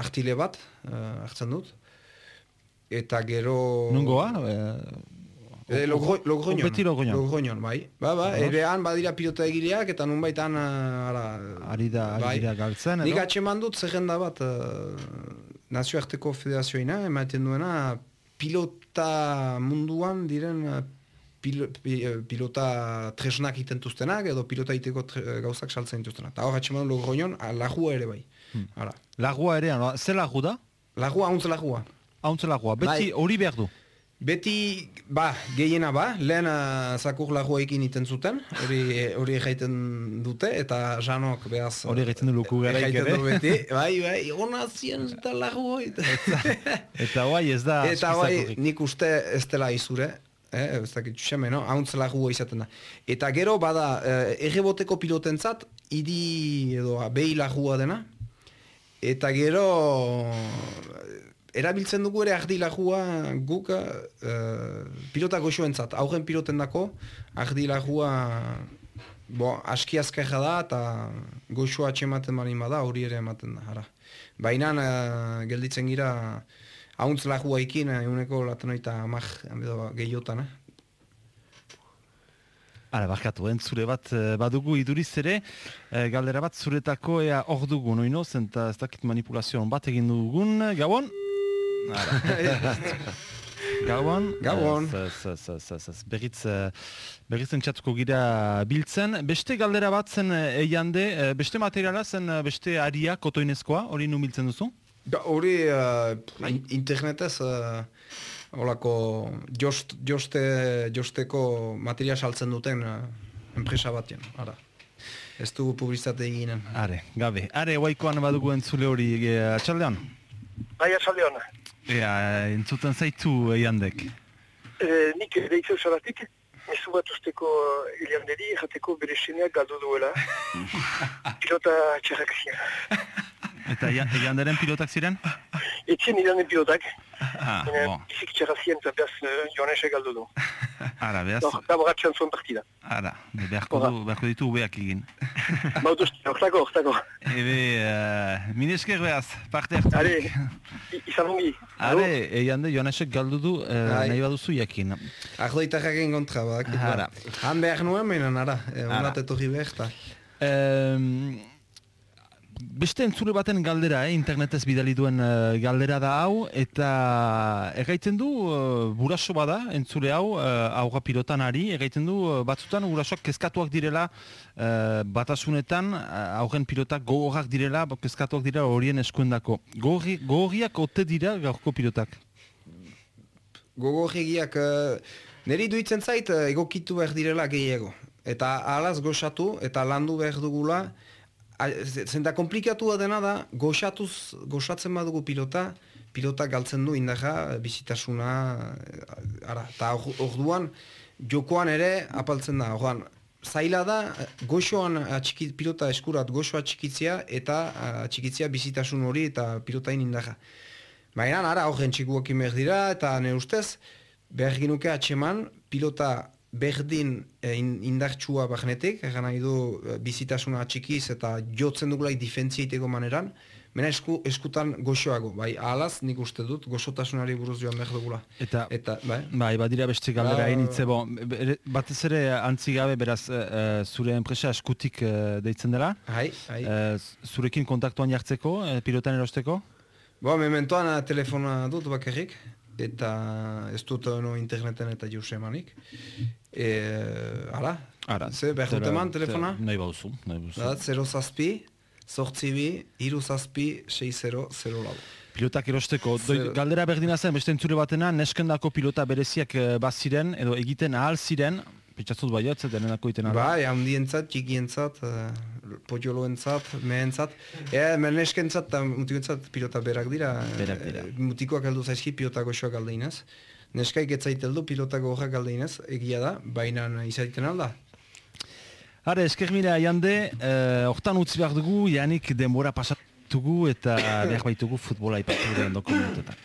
artile bat uh, hartzen dut. Eta gero... Nungoa? Eh, logro, logroñon. Beti Logroñon. Logroñon, bai. Ba, ba, Ados. ere han badira pilota egileak eta nunbait han, eh, ara... Ari da, ari bai. dira galtzen, edo? Nik atxeman dut zerrenda bat uh, nazioarteko federazioina, ematen duena pilota munduan diren pilo, pi- eh, pilota tresnak itentuztenak edo pilota iteko tre, gauzak saltzen dituztenak. Eta hor atxeman dut logroñon, ah, lagua ere bai. Hmm. Ara. Lagua ere, ze lagu da? Lagua, hauntz lagua. Hauntze lagua, beti Bai. hori behar du. Beti, ba, gehiena ba, lehen uh, zakur laguekin iten zuten, hori hori egiten dute, eta janok behaz... Hori egiten du luku garaik egiten ere. du beti, bai, bai, hona zien eta lagu Eta guai ez da Eta bai, nik uste ez dela izure, eh, ez dakit xeme, no? Hauntz lagu izaten da. Eta gero, bada, eh, erreboteko pilotentzat, idi edo behi lagua dena, eta gero erabiltzen dugu ere ardi lagua guk uh, pilota goxoentzat, aurren piloten dako, ardi lagua bo, aski azkarra da eta goxoa atxematen balin bada hori ere ematen da, ara. Baina uh, gelditzen gira hauntz lagua ikin, eguneko latenoita amak gehiotan, eh? Ara, barkatu, entzure bat eh, badugu iduriz ere, eh, galdera bat zuretako ea hor dugun, oino, zenta ez dakit manipulazioan bat egin dugun, gabon? Gabon? Gabon. Ez, ez, ez, ez, ez, ez. Berriz, eh, berriz entxatuko gira biltzen. Beste galdera bat zen eh, eiande, eh, beste materiala zen eh, beste aria kotoinezkoa, hori nu biltzen duzu? Ba, Hori uh, in- internetez uh, holako jost, joste, josteko materia saltzen duten uh, enpresa batean, ara. Ez dugu publizitate eginen. Are, gabe. Are, oaikoan badugu entzule hori e, atxaldean? Bai, asalde hona. Ea, entzuten zaitu eiandek. E, nik deitzu zaratik, mezu bat usteko ilianderi jateko bere seneak galdu duela. Pilota txarrak. Eta Eia- eianderen pilotak ziren? Etxen ilianden pilotak, Ah, baina bon. bizik txarrak ziren eta behaz uh, Joanesek galdu du. Ara, behaz, Hor, laboratxean zuen partida. ara, beharko, du, beharko ditu ubeak egin. Bautuzti, hortako, hortako. Ebe, uh, minesker behaz, parte hartu. Are, i- izan ongi. Are, eiande Joanesek galdu du, uh, nahi baduzu jakin. Ardoitarraken kontra, badak. Ara. Han behar nuen, baina nara. Eh, Ara. Onat etorri behar, eta... Um, beste entzule baten galdera, eh, internetez bidali duen eh, galdera da hau, eta erraiten du, uh, buraso bada, entzule hau, uh, aurra pilotan ari, erraiten du, uh, batzutan gurasoak kezkatuak direla, uh, batasunetan, uh, aurren pilotak gogorrak direla, kezkatuak dira horien eskuendako. Gogorri, gogorriak ote dira gaurko pilotak? Gogorregiak, uh, niri duitzen zait eh, egokitu behar direla gehiago. Eta alaz goxatu eta landu behar dugula, z- zenta komplikatua dena da, goxatuz, goxatzen badugu pilota, pilota galtzen du indaja, bizitasuna, eh, ara, eta or- orduan, jokoan ere apaltzen da, orduan, zaila da, goxoan atxiki, pilota eskurat goxoa txikitzia eta eh, atxikitzia bizitasun hori eta pilotain indaja. Baina, ara, horren txikuak dira, eta ne ustez, behar ginuke atxeman, pilota berdin eh, in, indartsua bagnetik, egan nahi du eh, bizitasuna txikiz eta jotzen dugulaik difentzia iteko maneran, Mena esku, eskutan goxoago, bai, alaz nik uste dut, goxotasunari buruz joan behar dugula. Eta, Eta, bai, bai, badira beste galdera Ba- egin hitze, bon, bere- batez ere antzi gabe beraz eh, zure enpresa eskutik eh, deitzen dela, hai, hai. Zurekin kontaktuan jartzeko, pilotan erosteko? Bo, mementoan telefona dut bakarrik, eta ez dut no interneten eta jause emanik. E, ala, Ara, ze, behar dut eman telefona? Nahi bauzu, nahi bauzu. Da, 0 zazpi, sortzi bi, iru zazpi, 6-0, 0 lau. Pilotak erosteko, doi, galdera berdina zen, beste entzure batena, neskendako pilota bereziak eh, baziren, edo egiten ahal ziren, pitzatzut baiotz, denenako egiten ahal. Bai, handientzat, txikientzat, uh, potjoloentzat, mehentzat. E, meneskentzat eta mutikoentzat pilota berak dira. Berak dira. Eh, Mutikoak heldu zaizki pilota goxoak aldeinez. Neskaik etzait heldu pilota goxoak aldeinez, egia da, baina izaiten alda. Hare, esker mila jande, eh, hortan utzi behar dugu, janik denbora pasatugu eta behar baitugu futbola ipatu den dokumentetan.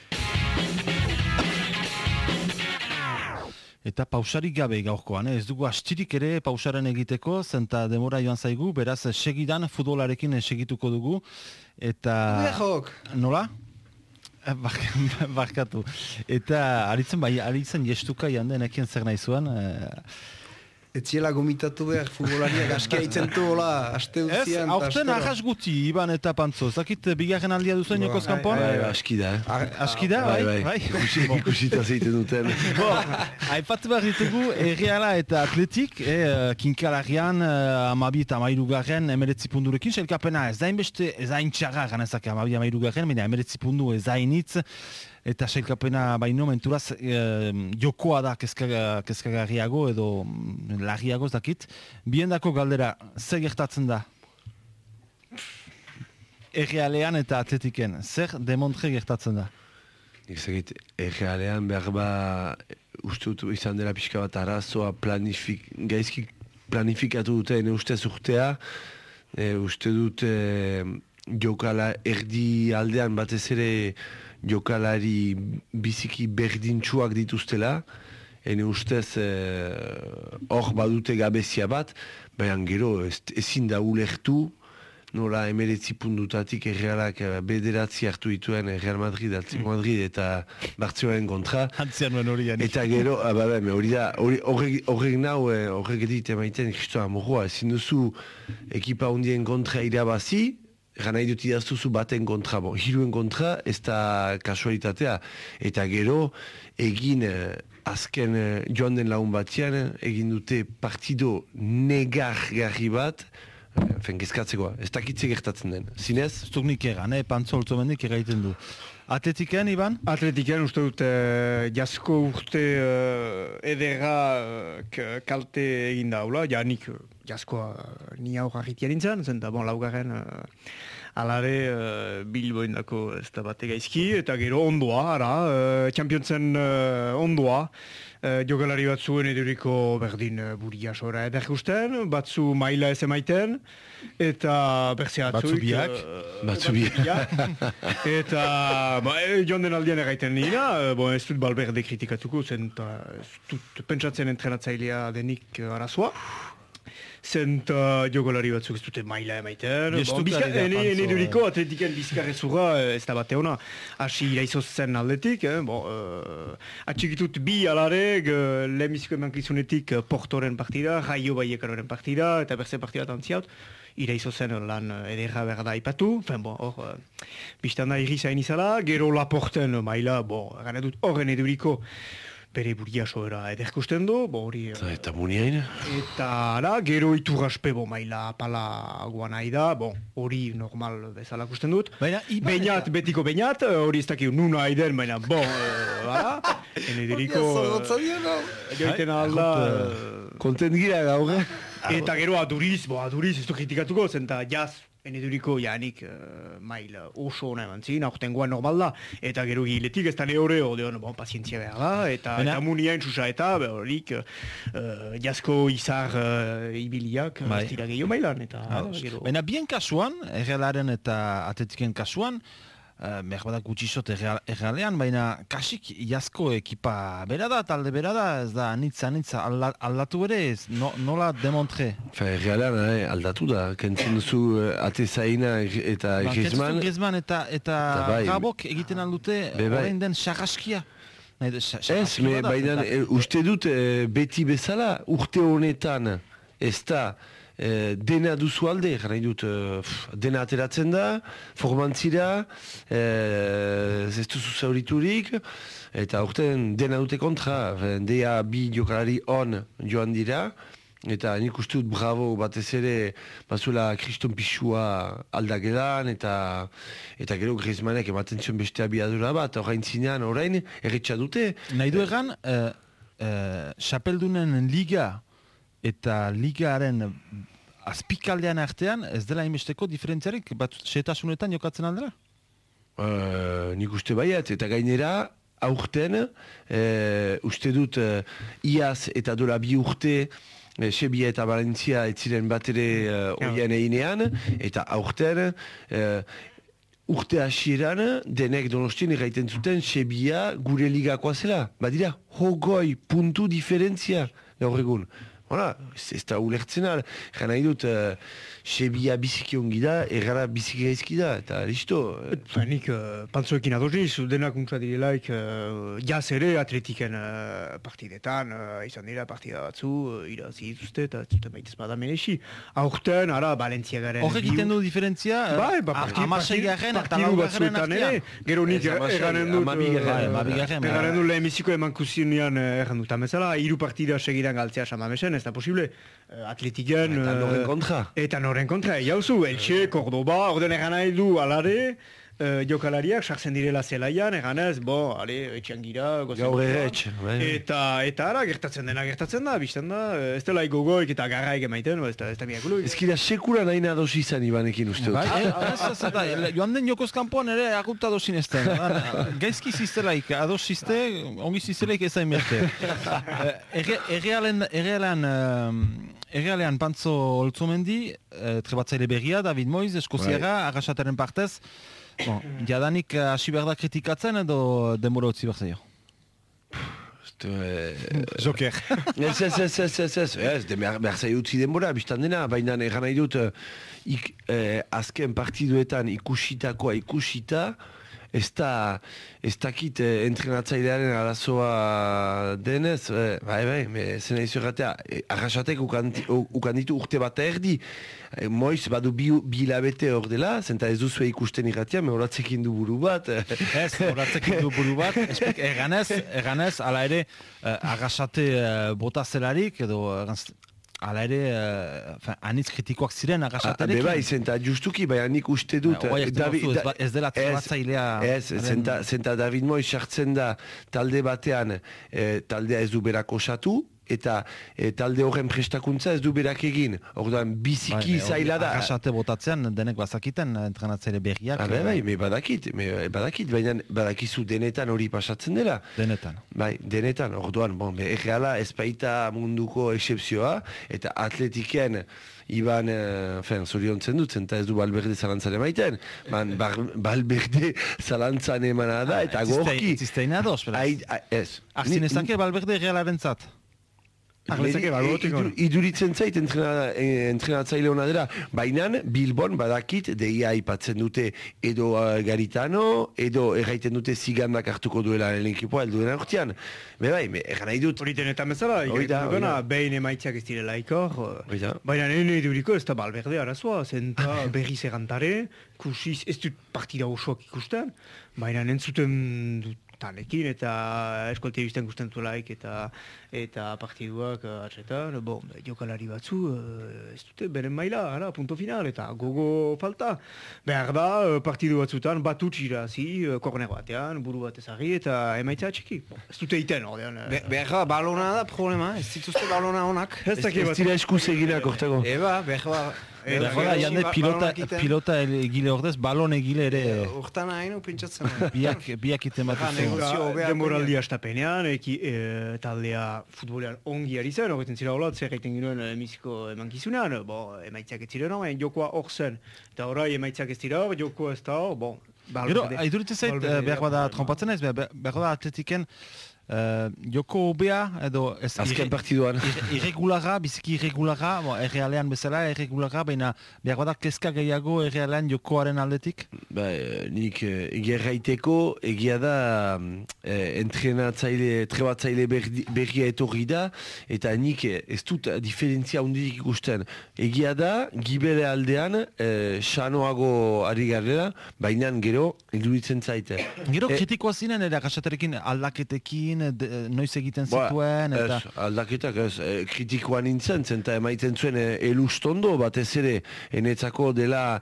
Eta pausarik gabe gaurkoan, eh? ez dugu astirik ere pausaren egiteko, zenta demora joan zaigu, beraz segidan futbolarekin segituko dugu, eta... Behok! Nola? Eh, bark- Barkatu. Eta aritzen bai, aritzen jestuka jande nekien zer nahi zuen. Eh, Etziela gomitatu behar futbolariak askia itzen du, hola, aste Ez, aurten ahas guti, Iban eta Pantzo. Zakit, bigarren aldia duzuen Ba, jokoz bai, kanpoan? Bai, bai, aski da, eh? Aski da, bai, bai. Ikusi, ikusita zeiten duten. Bo, aipatu behar ditugu, Erreala eta Atletik, eh, kinkalarian, eh, amabi eta amairugarren emeretzi pundurekin, selkapena ez dain beste, ez dain txarra ganezak amabi amairugarren, baina emeretzi pundu ez dainitz, eta selkapena baino menturaz eh, jokoa da kezkaga- kezkagarriago edo mm, larriago dakit. Biendako galdera, zer gertatzen da? Errealean eta atletiken, zer demontre gertatzen da? Nik zegit, errealean behar ba, uste dut izan dela pixka bat arazoa planifik, gaizki planifikatu dute, ene ustez urtea, e, uste dut e, jokala erdi aldean batez ere jokalari biziki berdintsuak dituztela, ene ustez eh, hor badute gabezia bat, baina gero ez, ezin da ulertu, nola emeretzi pundutatik errealak eh, bederatzi hartu dituen eh, Real Madrid, Atletico Madrid eta Bartzelonaren kontra. Antzian nuen hori. Eta gero, ah, ba, ba, hori da, horrek nau, eh, horrek edit emaiten, kristoa morroa, ezin duzu ekipa hundien kontra irabazi, Egan nahi dut idaztuzu baten kontra, bon, hiruen kontra, ez da kasualitatea. Eta gero, egin eh, azken eh, joan den lagun batean, eh, egin dute partido negargarri bat, eh, fen kezkatzekoa, ez dakitze gertatzen den. Zinez? Ez duk nik egan, eh? Pantzo egiten du. Atletiken, Iban? Atletiken uste dut eh, jasko urte eh, edera kalte egin daula, ja nik eh, jaskoa eh, ni aurra arritia nintzen, zen da bon laugarren eh, alare eh, Bilbo indako ez da bate gaizki, eta gero ondoa, ara, eh, Championsen eh, ondoa, eh, jokalari batzuen eduriko berdin uh, buria sora ederkusten, batzu maila ez emaiten, eta berze Batzu atzuik... biak. eh, Batzu biak. Eta, ba, e, joan den aldean erraiten nina, e, bo, ez dut balberde kritikatuko, zen ta, ez dut pentsatzen entrenatzailea denik eh, arazoa. Zen ta jogolari batzuk ez dute maila emaiten. Bon, bizka- ene- ene duriko atletiken bizkarrezura eh, ez da bate ona. Asi iraizoz zen aldetik, eh, bon, uh, atxikitut bi alare, uh, lehenbiziko emankizunetik uh, Portoren partida, Raio Baiekanoren partida, eta berze partida tantziaut iraizo zen lan eh, ederra behar da ipatu, fen, bon, hor, uh, biztan da irri zain izala, gero Laporten eh, maila, bon, gana dut horren eduriko, bere buria soera ederkusten du, bo hori... eh, Eta, eta muniain? Eta ara, gero iturraspe bo maila pala guan nahi da, bon, hori normal bezala kusten dut. Baina, Iban Beinat, betiko beinat, eh, hori ez dakio nuna aiden, baina bon, uh, ara, enederiko... Joiten alda... jut, eh, Kontent gira gaur, eh? Eta gero aduriz, bo aduriz ez du kritikatuko, zen eta jaz Eneduriko janik uh, mail oso ona eman zin, aurten guan normal da, eta gero giletik ez da neore, odeon, bon, pazientzia behar da, eta, Baina- eta munien susa eta, behorik, uh, jasko izar uh, ibiliak, Bai. ez dira gehiago mailan, eta. Baina bien kasuan, errealaren eta atletiken kasuan, uh, behar badak gutxisot erreal, errealean, baina kasik iazko ekipa bera da, talde bera da, ez da, anitza, anitza, alda, aldatu ere, ez, no, nola demontre. Fe, realean, eh, aldatu da, kentzen duzu uh, ate zaina eta Ba, Griezmann, Griezmann eta, eta Eta bai. Rabok egiten aldute, Be bai. den sarraskia. Ez, da, baina eta- e, uste dut e, beti bezala urte honetan ez da e, dena duzu alde, nahi dut e, pff, dena ateratzen da, formantzira, e, ez duzu zauriturik, eta urten dena dute kontra, dea bi jokalari on joan dira, eta nik uste dut bravo batez ere bazula kriston pixua aldagedan eta eta gero Griezmannek ematen zuen beste abiadura bat orain zinean orain erritxa dute. Nahi du egan, uh, uh, xapeldunen liga eta ligaren azpikaldean artean, ez dela inbesteko diferentziarik, bat setasunetan jokatzen aldera? Uh, nik uste baiat, eta gainera, aurten, uh, uste dut, uh, iaz eta dola bi urte, uh, Sebia eta Valentzia ez ziren bat ere uh, oien einean, eta aurten, uh, urte hasieran, denek donostien erraiten zuten Sebia gure ligakoa zela. Badira, hogoi puntu diferentzia gaur egun. Hala, ez, da ulertzen al. Gana idut, uh, Sebia biziki ongi da, errara biziki gaizki da, eta listo. eh, Ba, nik uh, pantzoekin adosiz, denak untsa direlaik, uh, jaz ere atletiken uh, partidetan, uh, izan dira partida batzu, uh, irazi dituzte eta ez dute baitez bada merexi. Aurten, ara, Balentziagaren... Horrek egiten du diferentzia, eh, Bai, ba, a- parti- hamaseigarren parti- eta partidu batzuetan ere, Gero nik eganen dut... eh, bai. Eganen dut lehenbiziko eman kusinean erran dut amezala, hiru partida segidan galtzea samamesen, ez da posible. Eh, Atletiken... Eta noren kontra. Eta noren kontra, jauzu, Elche, Cordoba, orden egan nahi du alare, uh, jokalariak sartzen direla zelaian, eganez, bo, ale, etxean gira, Gaur ere etxe, bai. Eta, eta ara, gertatzen dena, gertatzen da, bizten da, eh, ez dela gogoik eta garraik emaiten, ez da, ez da miakulu. Ezkira sekura nahi nados izan ibanekin uste dut. Bai, ez, ez, joan den jokoz kanpoan ere agurta dozin ez den. Gaizki ziztelaik, ados zizte, ongi ziztelaik ezain beste. Eh, erre- Errealen, errealean, pantzo oltzomendi, eh, trebatzaile berria, David Moiz, Eskoziara, arrasataren partez, bon, jadanik eh, hasi behar da kritikatzen edo denbora utzi behar zaio. Esto, eh, Joker. Ez, ez, ez, ez, ez, ez, ez, de behar, behar zai utzi denbora, biztan dena, baina egan nahi dut, eh, ik, eh, azken partiduetan ikusitakoa ikusita, ez da, ez dakit eh, entrenatzailearen arazoa denez, eh, bai, bai, me, zen nahi zurratea, eh, arrasatek ukan, ukan ditu urte bat erdi, eh, moiz badu bi, bi hilabete hor dela, zenta ez duzu ikusten irratia, me horatzekin du buru bat, eh, Ez, horatzek du buru bat, eganez, eganez, ala ere, uh, agasate uh, bota zelarik, edo, eganz, ala ere, uh, anitz kritikoak ziren Ah, agasaterekin. Be bai, zenta justuki, baina nik uste dut... Ba, eh, ez Davi- duzu, ez da- ba- ez dela trebatzailea Ez, haren- zenta, zenta David Moy sartzen da talde batean eh, taldea ez du berak osatu, eta eh, talde horren prestakuntza ez du berak egin. Orduan, biziki Bai, zaila da. Agasate botatzean, denek bazakiten, eh, entrenatzaile berriak. Ah, bai, bai, me badakit, me badakit, baina badakizu denetan hori pasatzen dela. Denetan. Bai, denetan, orduan, bon, be, erreala ez baita munduko excepzioa, eta atletiken Iban, uh, fen, zoriontzen dut, zenta ez du balberde zalantzan emaiten. Man, bar, balberde zalantzan emana da, eta gorki... Itziztein ados, beraz. Ez. Arzi Ni- nezake balberde realaren zat. Arletzake idur- hori. Iduritzen zait entrena, entrenatzaile hona dela. Baina Bilbon badakit deia aipatzen dute edo uh, Garitano, edo erraiten dute zigandak hartuko duela elenkipoa elduen urtean. Be bai, me, erran nahi dut. Hori denetan bezala, da. behin emaitzak ez direla ikor, baina nire duriko ez da balberde arazoa, zenta berriz erantare, kusiz, ez dut partida osoak ikusten, baina nentzuten dut tanekin eta eskoltia bizten gusten zuelaik eta eta partiduak uh, atxetan, bon, jokalari batzu eh, ez dute beren maila, ara, punto final, eta gogo falta. Behar da, eh, partidu batzutan bat utxirazi, uh, korner batean, buru bat ezagri, eta emaitza txiki. Bon, ez dute iten, ordean. eh, Be, behar balona da problema, ez dituzte balona honak. Ez dakit Ez bat. dira eskuz eginak, ortego. Eba, behar Eta jande ba- pilota, pilota egile ordez, balon egile ere Hortan hain pentsatzen. biak, biak iten bat hobeak demoraldi astapenean, eki, e, taldea futbolean ongi ari zen, horretzen zira hola, zer egiten ginoen emiziko emankizunean, bo, emaitzak ez ziren, baina jokoa hor zen. Eta orai emaitzak ez dira hor, jokoa ez da hor, bon, Gero, haiduritzen zait, eh, behar bada trompatzen ez, behar bada atletiken eh, joko hobea edo ez Azken irre- partiduan. irre- irregularra, biziki irregularra, bo, errealean bezala irregularra, baina behar bada kezka gehiago errealean jokoaren aldetik? Ba, nik eh, egia erraiteko, egia da eh, entrenatzaile, trebatzaile berdi- berria etorri da, eta nik ez dut diferentzia hundirik ikusten. Egia da, gibele aldean, eh, sanoago ari garela, baina gero, iruditzen zaite. Gero E- kritikoa zinen, era gaxaterekin aldaketekin, de- noiz egiten Ba, zituen, eta... ez, aldaketak ez, e, kritikoa nintzen, zenta emaiten zuen e, elustondo, batez ere, enetzako dela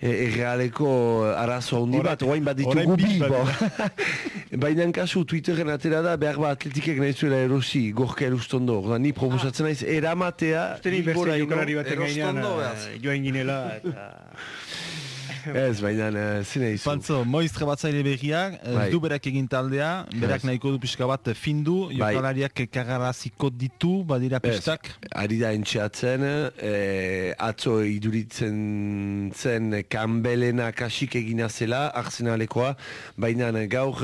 e, errealeko arazo handi bat, oain bat ditugu bi bo. Baina kasu Twitterren atera da, behar bat atletikek nahi zuela erosi, gorka elustondo. Orda, ni proposatzen naiz, eramatea, Bilbora ino- jokalari baten gainean erostondo eh, joan ginela, eta... Ez, baina uh, zine izu. Pantzo, moiz trebatzaile berriak, ez Bai. du berak egin taldea, berak Ez. nahiko du pixka bat findu, Bai. jokalariak kagaraziko ditu, badira Ez, pistak. ari da entxeatzen, e, atzo iduritzen zen kanbelena kasik egina zela, arsenalekoa, baina gaur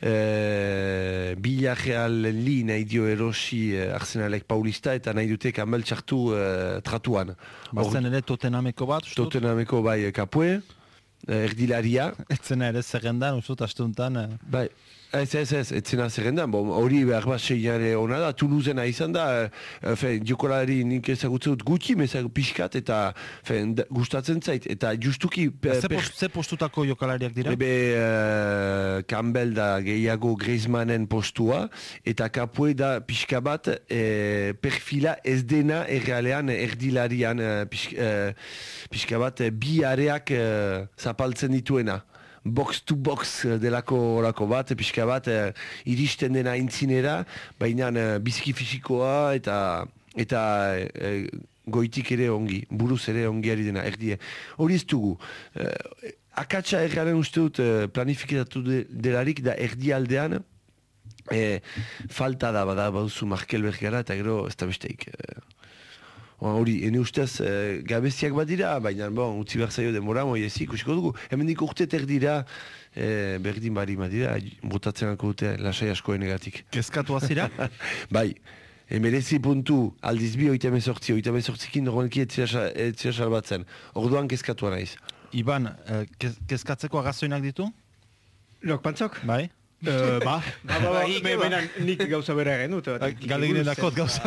e, bilajeal li nahi dio erosi arsenalek paulista eta nahi dute kanbel txartu e, tratuan. Bazen ere totenameko bat? Totenameko bai kapue, e, erdilaria, Etzena ere zerrendan, uste dut, astuntan. eh, Bai, ez, ez, ez, etzena zerrendan, bon, hori behar bat seiare hona da, Toulousena izan da, e, fe, jokolari nik ezagutzen dut gutxi, mezak pixkat, eta fe, da- gustatzen zait, eta justuki... pe- Ze, post, ze postutako jokalariak dira? Ebe uh, Campbell da gehiago Griezmannen postua eta kapue da pixka bat eh, perfila ez dena errealean erdilarian eh, pix, eh, pixka bat eh, bi areak eh, zapaltzen dituena box to box delako orako bat, pixka bat eh, iristen dena intzinera, baina eh, biziki fisikoa eta eta eh, goitik ere ongi, buruz ere ongi ari dena, erdie. Hori ez dugu. Eh, akatsa errealen uste dut planifikatu de, delarik da erdialdean eh, falta da bada baduzu Markel Bergara eta gero ez da besteik. Eh, hori, ene ustez eh, gabeziak badira, baina bon, utzi behar zaio demora, moi ez ikusiko dugu. Hemen dik urte dira eh, berdin bari badira, botatzen alko dute lasai askoen egatik. Kezkatu azira? bai, emerezi puntu, aldiz bi oita mezortzi, oita mezortzikin normalki etzira salbatzen. Orduan kezkatua naiz. Iban, eh, kez, kezkatzeko agazoinak ditu? Lok pantzok? Bai? Uh, ba, ba, ba, ba, me, ba. baina nik gauza bera egin dut. Galdeginen dakot gauza.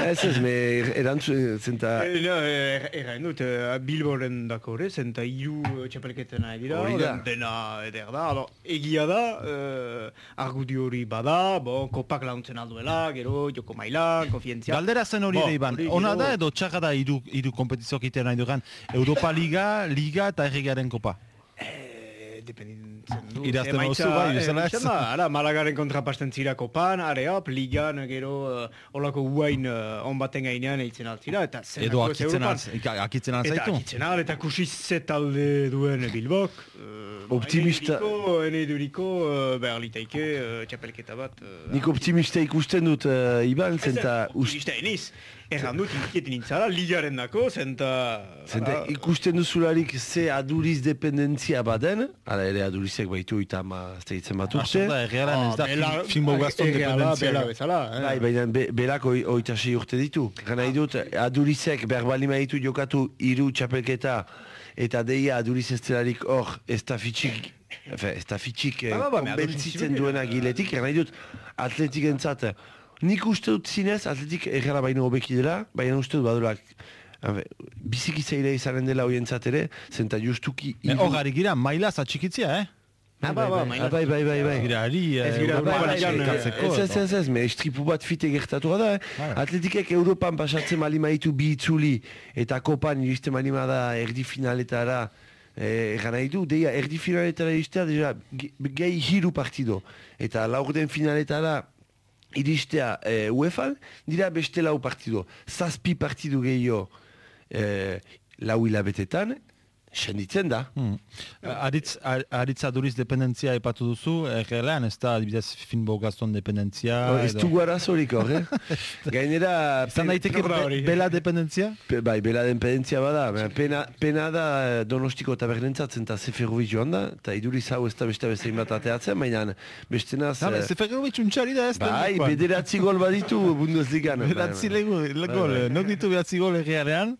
ez ez, me erantzun zenta... Eh, no, eh, Errain dut, eh, Bilboren dako ere, zenta hiru eh, txapelketen nahi dira, Hori da. den- dena eder da, alors, egia da, eh, argudio hori bada, bon, kopak launtzen alduela, gero, joko mailan, konfientzia. Galdera zen hori ere Iban. hori Ona da edo txarra da hiru hiru kompetizioak iten nahi dugan. Europa Liga, Liga eta Erregaren Kopa. Eh, dependitzen du. Idazten Emaitza, nauzu, bai, eh, bezala ez? izan da, Ara, Malagaren kontrapazten zira kopan, are hop, ligan, gero, uh, olako guain uh, on baten gainean eitzen altzira, eta zer Edo akitzen ika- akitzen az Eta akitzen eta kusi ze talde duen Bilbok. Uh, Optimista. Ene duriko, uh, behar litaike, uh, txapelketa bat. Uh, Nik optimista ikusten dut uh, Iban, zenta... Optimista eniz. Erran dut, inkietin nintzara, ligaren dako, zenta... Zenta ara, ikusten duzularik ze aduriz dependentzia baden, ala ere adurizek baitu eta ma zeitzen bat urte. Da, Erregaren ez da Ah, bela- film- filmo gazton dependentzia. bela bezala, eh. Bai, baina be, berak oi, oita sei urte ditu. Gana idut, adurizek behar balima ditu jokatu hiru txapelketa eta deia aduriz ez delarik hor ez da fitxik, efe, ez da fitxik eh, Ba, ba, ba, konbentzitzen duena giletik, gana idut atletik entzat. Nik uste dut zinez, atletik errara baino hobeki dela, baina uste dut Habe, biziki zaila izanen dela hoientzat ere, zenta justuki... Eh, gari gira, mailaz atxikitzia, eh? Ah, ba, ba, bai, bai, bai, bai. Gira, Ez eh, gira, Europa bai, bai, Liga bai, ekartzeko, Ez, ez, edo. ez, ez, me estripu bat fite gertatua da, eh? Bai. Atletikek Europan pasatzen mali maitu bi itzuli eta kopan iristen mali da erdi finaletara eh, egan nahi du, deia erdi finaletara iristea deja ge- gehi hiru partido eta laurden finaletara iristea eh, UEFA dira beste lau partido zazpi partidu gehiago eh, lau hilabetetan, senditzen da. Hmm. Aritz, ar- aritza duriz dependentzia epatu duzu, errealean ez da adibidez Finbo Gaston dependentzia. Oh, ez edo- dugu arazorik hor, eh? Gainera... Pen- daiteke be- bela dependentzia? Pe, bai, bela dependentzia bada, pena, pena da eh, donostiko tabernentzatzen eta zeferrovic joan da, eta iduriz hau ez da beste bezein bat ateatzen, baina bestenaz... Hala, eh, Zeferovic untxari da ez Bai, teknikoan. bederatzi gol baditu Bundesligan. Beratzi lego, gol, bai. nok ditu beratzi gol errealean,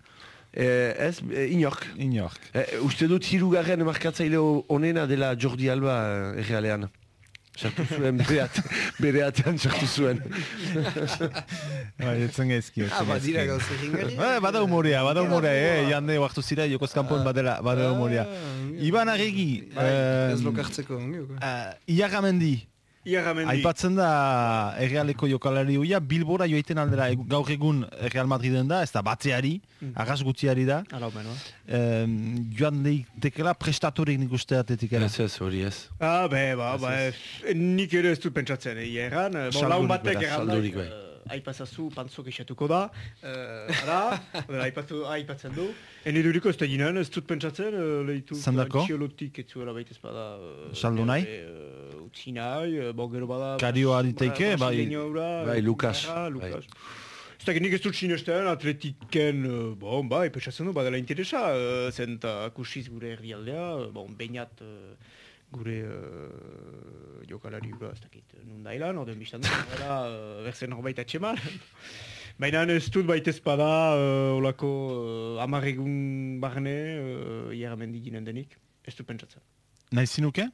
Eh, ez, eh, inork. inork. Eh, uste dut hirugarren markatzaile onena dela Jordi Alba eh, errealean. Sartu zuen bere, at, bere atean sartu zuen. Bai, etzen gaizki. Ah, badira gauza ringarri. Eh, bada humorea, bada humorea, eh, jande oartu zira, jokoz kanpoen badela, bada humorea. Iban Arregi, Bai, eh, ez lokartzeko ongi. Iarramendi. aipatzen da errealeko jokalari hoia, Bilbora joaiten aldera gaur egun Real Madriden da, ez da batzeari, arras gutiari da, Hala, omen, ba. eh, joan deitekela prestatorik nik uste atetikera. Ez ez, hori ez. Ah, be, ba, ba, nik ere ez dut pentsatzen, eh, erran. Bon, Saldurik laun batek erran saldurik da, bai. Eh, aipazazu pantzok esatuko da, eh, ara, odera, aipatu, aipatzen du. Ene duriko ez da ginen, ez dut pentsatzen, eh, lehitu Zendako? Antxiolotik ez zuela baita ez bada... eh, Saldu nahi? eh, Utzi nahi, eh, bo gero bada... Kario aditeike, bai. brasileño hura, Bai, eh, Lukas, Ibarra, bai. Lukas. Ez dakit nik ez dut sinesten atletiken, eh, bon, bai, pentsatzen du, badela interesa, eh, zen eta kusiz gure herrialdea, eh, bon, bainat eh, gure uh, jokalari gura, ez dakit, nun dailan, oden biztan gara, uh, berzen horbait atxeman. Baina ez dut baita espada, uh, olako uh, amarregun barne, uh, iaramendi ginen denik, ez dut pentsatzen. Nahi zinuke?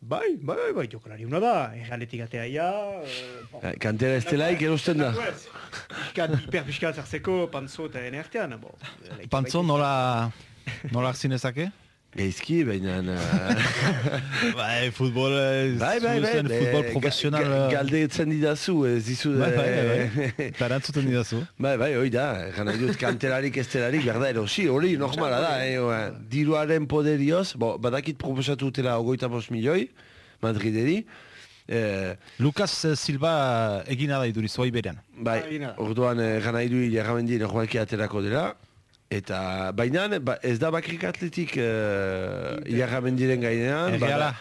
Bai, bai, bai, bai, jokalari una da, erraletik atea ia... Uh, bon. Eh, Kantera ez delaik erosten da. Piskat, hiper piskat zartzeko pantzo eta ene artean, bo. Pantzo nola, nola hartzin ezake? Gaizki, baina... eh, Bai, futbol, Bai, bai, bai. futbol eh, profesional. ga- ga- Galdetzen didazu, ez dizu... Bai, bai, bai, eh, bai. Eta erantzuten didazu. Bai, bai, hoi da, gana dut kanterarik ez delarik, berda erosi, hori normala da, eh, oa, diruaren poderioz, bo, badakit proposatu dutela ogoita bost milioi, Madrideri, eh, Lucas eh, Silva egina da iduriz, hoi berean. bai, orduan eh, gana idu jarramendi normalki aterako dela, eta baina ba, ez da bakrik atletik uh, jarramendiren gainean, Erreala.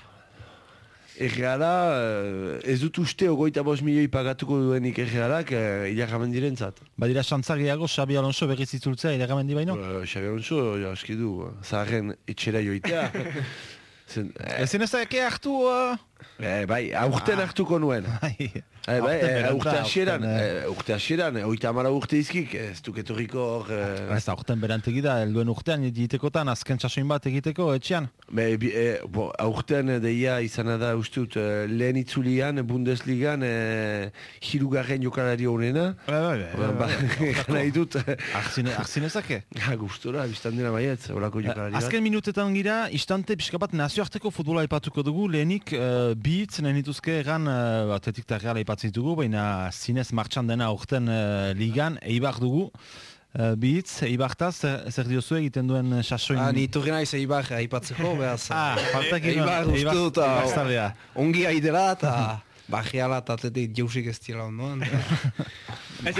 Erreala, eh, ez dut uste ogoita bost milioi pagatuko duenik errealak uh, jarramendiren zat. Badira xantzagiago, Xabi Alonso berriz itzultzea iragamendi baino. Uh, Xabi Alonso, ja, aski du, zaharren etxera joitea. Zen, eh, Ezin ezake hartu... Uh... eh, bai, aurten hartuko nuen. Bai, Eh, bai, Aurten berantzea, urte hasieran, aurten, eh, urte hasieran, oita amara urte izkik, ez duk etorriko hor... Ez da, urten berantegi da, helduen urtean egitekotan, azken txasoin bat egiteko, etxean. be, bi, eh, bo, aurten deia izana da eh, lehen itzulian, Bundesligan, eh, hirugarren jokalari honena. Bai, bai, Orduan, ba, nahi dut, Arzin ezake. ah, gustora, biztan dena baietz, horako jokalari bat. Azken minutetan gira, istante pixka bat nazioarteko futbola aipatuko dugu, lehenik uh, bi hitz nahi nituzke egan uh, atletik eta real aipatzen dugu, baina zinez martxan dena aurten uh, ligan, eibar dugu. Uh, bi hitz, eibartaz, zer, zer diozu egiten duen sasoin... Ah, ni iturri naiz Eibar aipatzeko, behaz. Ah, faltak Eibar uste dut, ah, Eibar zalea. ongi aidela eta bajiala eta atletik jausik ez dira ondoan. Ez,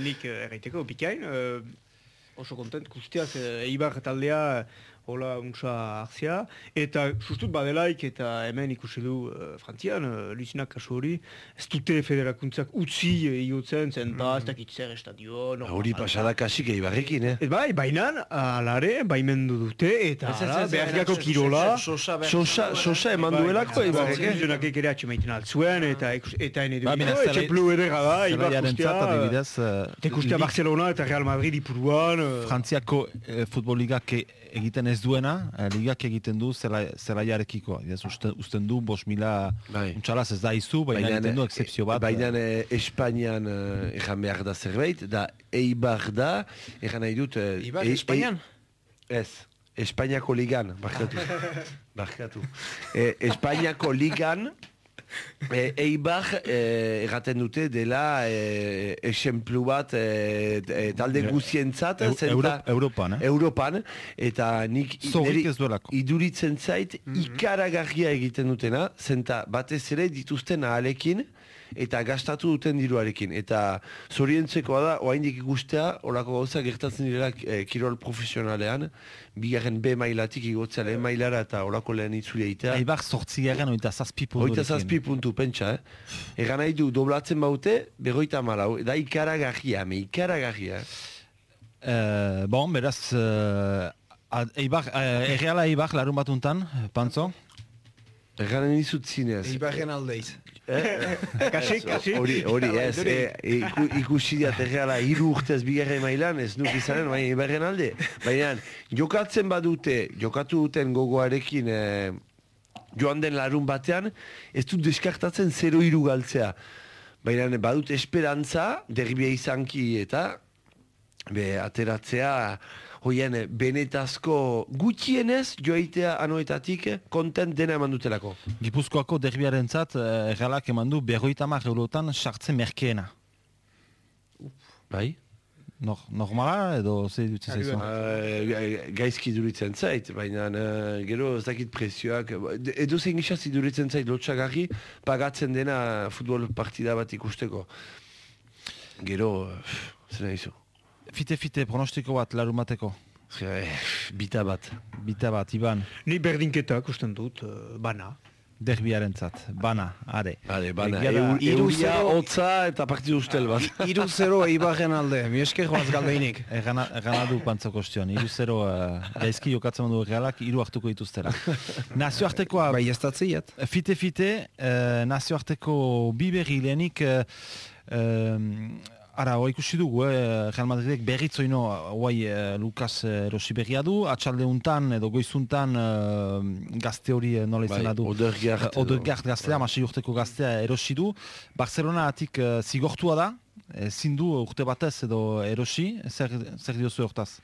nik eh, erraiteko, bikain, eh, oso kontent, guztiaz, Eibar taldea, hola untsa hartzia, eta sustut badelaik, eta hemen ikusi du uh, Frantzian, uh, Luizinak kasu hori, ez dute federakuntzak utzi uh, iotzen, zen ba, ez dakit zer estadio, normal. Hori pasada kasik eibarrekin, eh? Et bai, bainan, alare, baimendu dute, eta Ez, ez, ez, behargako ez, kirola, Sosa sosa eman duelako Bai, eibarrek, eh? Gizonak ere atxemaiten altzuen, eta, ikus- eta ene Ba, bina, etxe plu edera da, Eibar Zelaiaren guztia, zat, adibidez, Eta ikustea lig- Barcelona eta Real Madrid ipuruan. eh, Frantziako eh, futbol ligak e- egiten ez duena, eh, ligak egiten du zela, zelaiarekiko. Ez, uste, usten du, bos mila Bai. untxalaz ez da izu, baina egiten du excepzio bat. Baina eh, Espainian eh, ejan behar da zerbait, da Eibar da, ejan nahi dut... eh, Eibar, e- Espainian? e- Ez, Espainiako ligan, barkatu. barkatu. Eh, Espainiako ligan, E, Eibar eh, erraten dute dela eh, esemplu bat eh, eh, talde guzientzat zenta- Euro- Europan, eh? Europan, eta nik iduritzen zait ikaragarria egiten dutena, zenta batez ere dituzten ahalekin eta gastatu duten diruarekin. Eta zorientzekoa da, oaindik ikustea, olako gauza gertatzen direla eh, kirol profesionalean, bigarren B mailatik igotzea lehen mailara eta olako lehen itzuli egitea. Aibar sortzi garen oita zazpi puntu. Oita zazpi puntu, pentsa, eh? Egan nahi du, doblatzen baute, berroita malau. Da ikaragarria, me ikaragarria. Eh, bon, beraz, uh, Eibar, uh, erreala Eibar larun batuntan, pantzo? Egan nahi dizut zinez. Ibarren aldeiz. Kasi, kasi. Hori, hori, ez, eh, iku, ikusi diat erreala hiru urtez bigarren mailan, ez nuk izanen, baina ibarren alde. Baina, jokatzen badute, jokatu duten gogoarekin eh, joan den larun batean, ez dut deskartatzen 0 hiru galtzea. Baina, badut esperantza, derbia izanki eta, be, ateratzea, hoien benetazko gutxienez joaitea anoetatik kontent dena eman dutelako. Gipuzkoako derbiaren zat, errealak eman du berroita mar eurotan sartzen merkeena. Bai? Nor, normala edo ze dut zaizu? Uh, gaizki duritzen zait, baina uh, gero ez dakit prezioak, edo zein gisa iduritzen zait lotxagarri pagatzen dena futbol partida bat ikusteko. Gero, uh, zena izo. Fite-fite, pronostiko bat larumateko. Eh, bita bat. Bita bat, Iban, Ni berdinketak usten dut, eh, bana. derbiaren zat. Bana, are. Hale, bana, Egia da, eur, hiru euria, hotza eta partidu ustel bat. Iru zero Ibarren alde, mi esker joaz galdeinik. Ergana, ergana du pantzo kostion. Iru zero, uh, gaizki jokatzen du errealak, iru hartuko dituztera. Nazioartekoa, Bai ez datziet. Fite-fite, uh, nazioarteko bi berri lehenik, uh, um, ara, hoa ikusi dugu, eh, Real Madridek berritzoino, hoai uh, Lukas uh, Erosi berria du, atxalde untan edo goizuntan uh, gazte hori uh, nola izena du. Odergart. Uh, Odegaard gaztea, masai urteko gaztea erosi du. Barcelona atik uh, zigortua da, ezin du urte batez edo erosi, zer, zer diozu hortaz?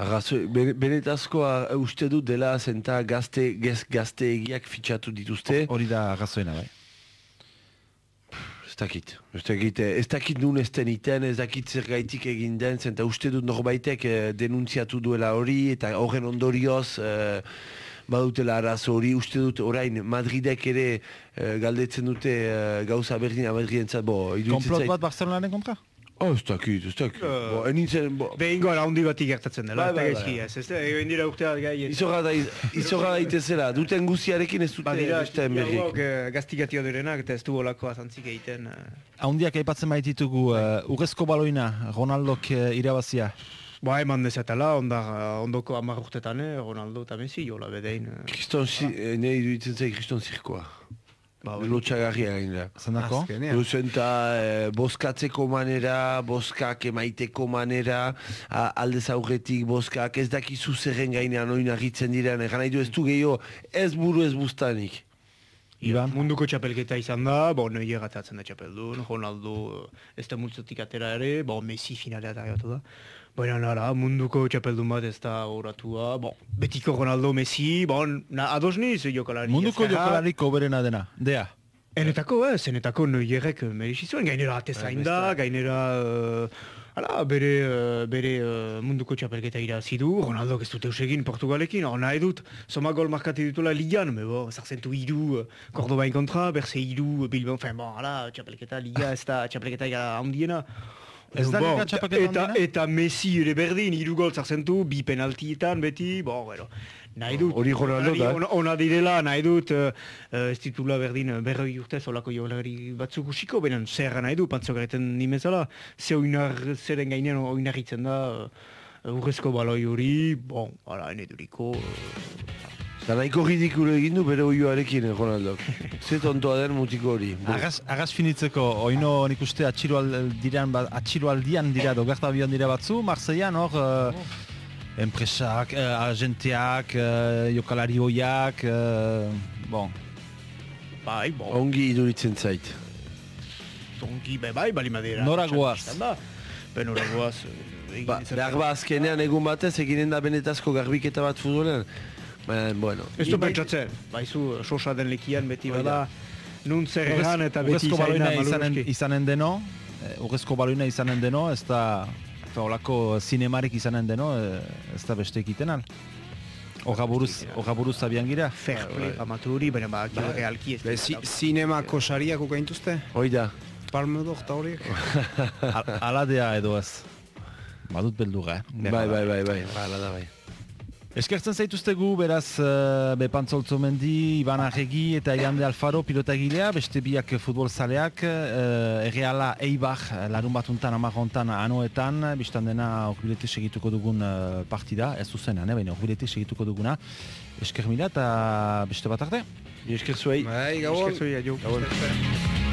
Arrazoi, bene- benetazkoa uste dut dela zenta gazte, gez, gazte egiak fitxatu dituzte. Hori da arrazoena, bai. Ez dakit. Ez dakit, eh, ez dakit nun ez den iten, ez dakit zer gaitik egin den, zenta uste dut norbaitek eh, denunziatu duela hori, eta horren ondorioz eh, badutela arazo hori, uste dut orain Madridek ere eh, galdetzen dute eh, gauza berdina Madridentzat, bo, Komplot zait- bat Barcelonaren kontra? Oh, ez dakit, ez dakit. Bo, enintzen, bo, Behingo handi batik gertatzen dela, Bai, eta gaizki ez, ez da, egin dira urte bat gai. Izorra da, izorra daitezela, duten guziarekin ez dute Badira, beste berrik. jauak gaztikatio direnak, eta ez du olako azantzik egiten. Haundiak aipatzen baititugu uh, urrezko baloina, Ronaldok uh, irabazia. Ba, eman dezatela, ondar, ondoko hamar urtetan, eh, Ronaldo eta Messi, jola bedein. Kriston, si, eh, ne iruditzen zait kriston zirkoa. Ba, hori. Lotxagarria gainera. Zendako? Azkenean. Duzenta, eh, boskatzeko manera, boskak emaiteko manera, a, aldez aurretik boskak, ez dakizu zerren gainean oin agitzen diren, egan nahi du ez du gehiago, ez buru ez bustanik. Iban? Munduko txapelketa izan da, bo, Neuer atatzen da txapeldun, Ronaldo eh, ez da multzotik atera ere, bo, Messi finalea atariatu da. Baina nara, munduko txapeldun bat ez da horatua, bo, betiko Ronaldo, Messi, bo, na, ados niz jokalari. Munduko ezkerra. jokalariko berena dena, dea. Enetako, ez, enetako Neuerrek merezi zuen, gainera atezain da, gainera... eh, Hala, bere, eh, bere eh, munduko txapelketa irazi du, Ronaldo ez dute egin Portugalekin, hor nahi dut, soma gol markatu ditula ligan, me bo, zarzentu iru, eh, Cordobain kontra, berze iru, Bilbao, enfin, bon, hala, txapelketa liga ez da txapelketa handiena. Ez da Bon, eta, eta Messi ere berdin, iru gol zarzentu, bi penaltietan beti, bo, gero, nahi dut. Hori Ronaldo da. Ona, ona direla, nahi dut, uh, ez ditula berdin eh, berroi urtez olako jolari batzuk usiko, baina zer nahi du, pantzok egiten nimezala, ze oinar, zeren gainean oinarritzen da, uh, urrezko baloi hori, bon, ala, ene duriko, uh, Da nahiko ridikulo egin du bere oioarekin, eh, Ronaldok. Ze tontoa den mutiko hori. Arras, arras finitzeko, oino nik uste atxiloaldian, ba, atxiloaldian dira, dogerta bion dira batzu, Marseillan hor, uh, enpresak, uh, agenteak, uh, jokalari hoiak, uh, bon, bai, bon, Ongi iduritzen zait. zongi, bai, bai, bali madera. Nora goaz? da. Ben nora goaz, eh, Ba, behar ba azkenean egun batez eginen da benetazko garbiketa bat futbolean. Baina, bueno. Ez du pentsatzen, baizu, sosa den lekian beti bada, nun zer egan eta beti urrezko izain da baloina izanen, maluruzki. izanen deno, eh, urrezko baloina izanen deno, ez da, olako zinemarik izanen deno, eh, ez da beste egiten al. Horra buruz, horra buruz abian gira? Fair play, famatu hori, baina ba, gero realki ez. Be, zi, zinemako sariak ukaintuzte? Hoi da. Palme d'Or eta horiek? Al- Aladea edo ez. Badut beldurra, eh? Bai, bai, bai, bai, hala da bai. Eskertzen zaituztegu, beraz, uh, Bepantzoltzo Mendi, Iban Arregi eta Iande Alfaro pilotagilea, beste biak futbolzaleak, uh, erreala Eibar, larun batuntan, amarrontan, anoetan, biztan dena orbilete segituko dugun uh, partida, ez zuzenan, eh, baina orbilete segituko duguna. Esker mila eta beste bat arte. Esker zuei. Bai, gabon. Jo. Gabon.